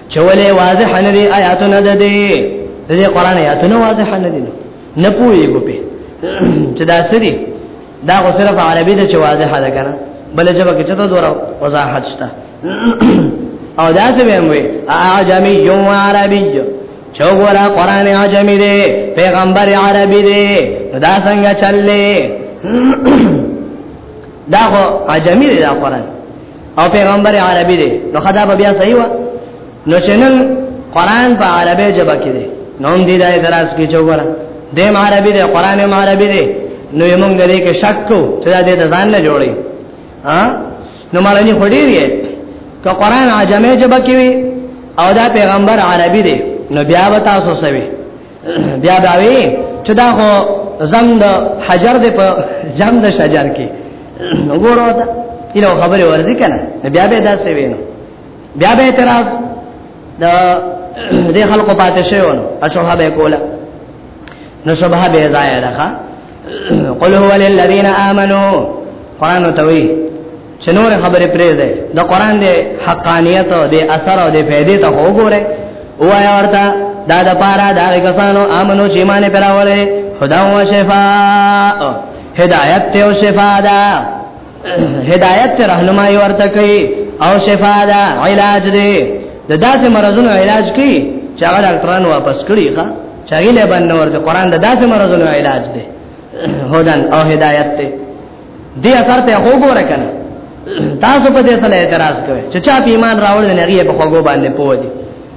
چولې واضح نه دي آیاتونه ده دي دې قران آیاتونه واضح نه دي نه پوهیږو په چې دا سری دا خو صرف عربي ده چې واضح ده کنه بل جبه کې ته دوره وضاحت شته او دا څه به وي اعجمي یو عربي چوغورا قران عجمي دي پیغمبر عربي دي دا څنګه چللې دا خو عجمي دي دا قران او پیغمبر عربي دی نو خدا به بیا صحیح و نو چنن قران په عربي ژبه کې دی نو هم دې دا اعتراض کې چوغره دې عربي دی قران هم عربي دی نو موږ دې کې شک کو چې دا دې ځان نه جوړي ها نو مالني خوري دی که قران عجمه ژبه کې وي او دا پیغمبر عربي دی نو بیا وتا سو سوي بیا دا وی چې دا خو زم د حجر د په جام د شجر کې وګورو ته یو خبره ورځي کنه بیا به دا څه وینو بیا به اعتراض د دې خلکو پاتې شوی ونه اشوه به کوله نو شبهه به ځای راخه قل هو للذین آمنو قران توي چنور خبره پرې ده د قران د حقانیت او د اثر او د فائدې ته وګوره وایا ورته دا د پارا دا کسانو امنو چې مان پراوله خدا او شفاء هدایت او شفاء دا هدایت رهنمایي ورته کوي او شفا ده علاج دی د داسې مرزونو علاج کوي چې هغه ډاکټرانو واپس کړي ښا چاغي له باندې ورته قران د داسې مرزونو علاج دی هدن او هدایت دی دې اثر ته وګوره کنه تاسو په دې سره اعتراض کوئ چې چا په ایمان راوړل نه غي په خوګو باندې پوه دي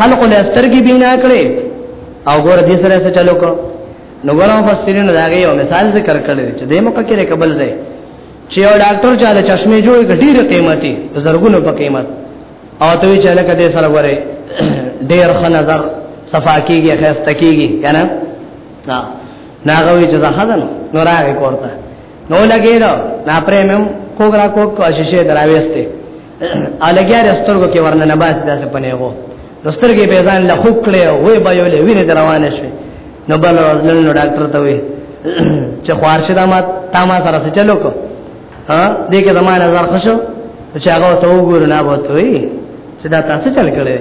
خلق له سترګې بنا کړي او ګور دې سره څه چلو کو نو ګورو مفسرین دا غي یو مثال ذکر کړی چې د موقع کې قبل دی چې یو ډاکټر چاله چشمه جوړ ډیر قیمتي زرګونو په قیمت او ته یې چاله کده سره وره ډیر ښه نظر صفا کیږي خسته کیږي کنه نا ناغوي چې زهدن نو راغی کوړه نو لګیدو نا پرېمم کوګرا کوک کوشش دراويسته الګیا رسترګو کې ورنه نباس داسې پنه وو رسترګې به ځان له خوک کړې وې به یو لې وینې روانه شوې نو بل ورځ نو ډاکټر ته وې چې خوارشه دا ما تا ما سره څه چلو کو ها دې کې زمانه زار خوشو چې هغه ته وګور نه بوته وي چې دا تاسو چل کړې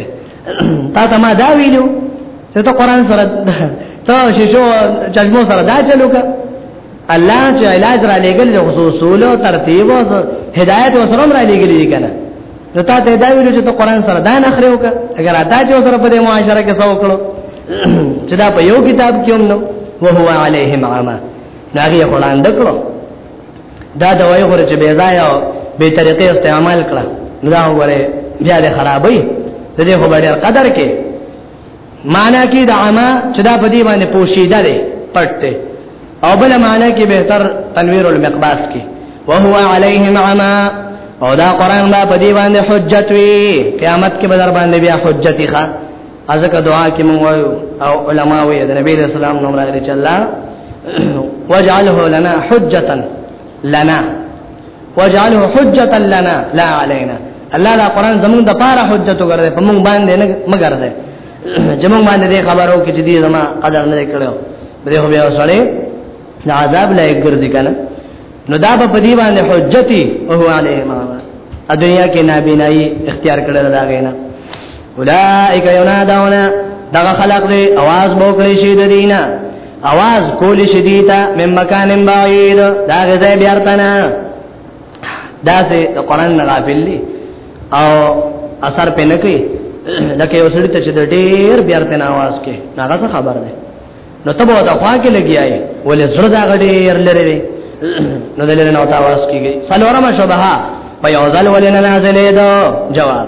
تا ته ما دا ویلو چې ته قران سره ته شیشو چشمو سره دا چلو کا الله چې علاج را لګل له اصول او ترتیب او هدایت او سره را لګل دي کنه نو تا ته دا ویلو چې ته قران سره دا نه خره وکړه اگر ادا چې سره په دې معاشره کې څو وکړو چې دا په یو کتاب کې هم نو وهو علیهم عاما ناغي قران دکړو دا دوای غره چې بے ځای او بے طریقې استعمال کړه نو دا وره بیا دې خرابې دې خو ډېر قدر کې معنا کې د عما چې دا په دې باندې پوشیده ده پټ او بل معنا کې به تر تنویر المقباس کې وهو علیهم عما او دا قران با په دې باندې حجت وی قیامت کې بدر باندې بیا حجت ښه ازکه دعا کې مونږ وایو او علما وی د نبی رسول الله نوم راغلی چې الله واجعله لنا حجتا لنا وجعله حجتا لنا لا علينا الله دا قران زمون د پاره حجت وګرځي په مونږ باندې نه مګر ده زمون باندې دې خبرو کې چې دې زما قدر نه کړو به هو بیا وسړې دا عذاب لا ګرځي کنه نو دا په دې باندې حجتي او هو عليه ما دنیا کې نابینای اختیار کړل دا غینا اولائک ینادون دا خلق دې आवाज بوکړي شي د دینه اواز کول شي دیتا مم مکان بعید دا غزه بیارتنا دا سه د قران نه غافل دي او اثر پې نه کوي لکه یو سړی ته چې د ډیر بیارتنا आवाज کې هغه خبر ده نو ته به دا خوا کې لګیای ولې زړه دا غډیر لري دي نو دلته نو تاسو کېږي سلورمه شبهه په یو ځل ولې نه نازلې دو جواب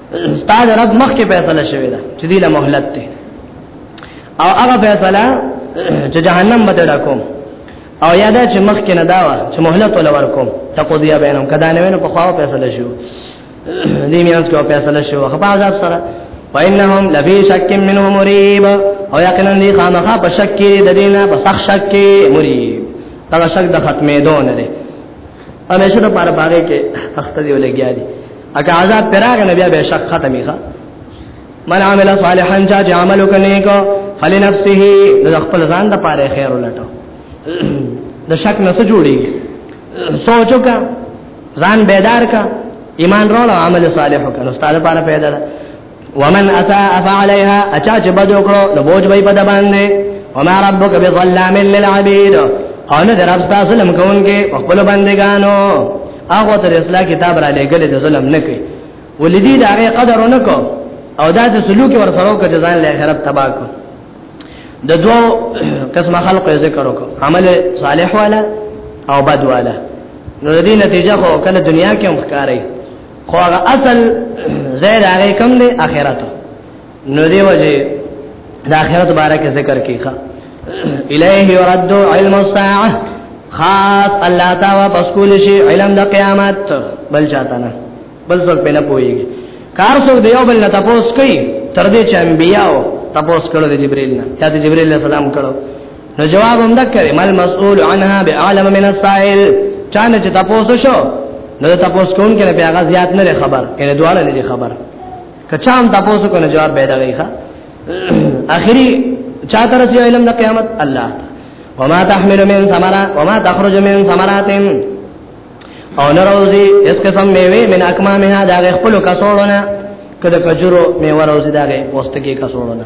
استاد رب مخ کې فیصله شوی دا چې دی له مهلت ته او هغه فیصله چې جهنم به تړا کوم او یادا چې مخ کې نه داوا چې مهلت ولا ورکوم تقضیه بینم کدا نه وینم په خوا فیصله شو دې میانس کو فیصله شو خو عذاب سره وانهم لفی شک منه مریب او یقینا دې خامخا په شک کې د دینه په سخت شک کې مریب دا شک د ختمې دون دی همیشه د پاره باغې کې اخته دی ولګیا دي اګه عذاب پراغ نه بیا به شک ختمي ښه من عمل صالحا جا عمل کنه کو فلنفسه د خپل ځان د پاره خیر ولټو د شک نه څه جوړي سوچو کا ځان بیدار کا ایمان راو عمل صالح کا استاد لپاره پیدا ده ومن اساء فعليها اچا چې بد وکړو نو بوج به په باندې وما ربك بظلام للعبيد او نه درب تاسو لم کون کې خپل بندګانو هغه تر اسلام کتاب را لګل د ظلم نه کوي ولدي دا غي قدر نه کو او دا د سلوک ور سره کو جزان له آخرت تبا کو د دوو قسم خلق ذکر وکړو عمل صالح والا او بد والا نو دې نتیجه خو کله دنیا کې هم ښکاري خو هغه اصل زید هغه کم دی اخرت نو دی وجه د اخرت باره کې ذکر کیخه الیه يرد علم الساعه خاص الله تعالی پس کول شي علم د قیامت بل چاته نه بل څوک په نه پويږي کار څوک دی یو بل نه تاسو کوي تر دې چې انبیاو تاسو کړو د جبرئیل نه یا د جبرئیل السلام کړو نو جواب هم دکې مل مسئول عنها بعالم من السائل چانه چې تاسو شو نو تاسو کوم کې به هغه زیات نه خبر کله دواړه نه خبر کچام تاسو کو نه جواب پیدا غي ښا اخري چا تر چې علم د قیامت الله وما تحمل من ثمرات وما تخرج من ثمرات او نروزی اس قسم میوه من اکمامها دا خپل کسوړونه کده کجرو میوه روزی دا وسته کې کسوړونه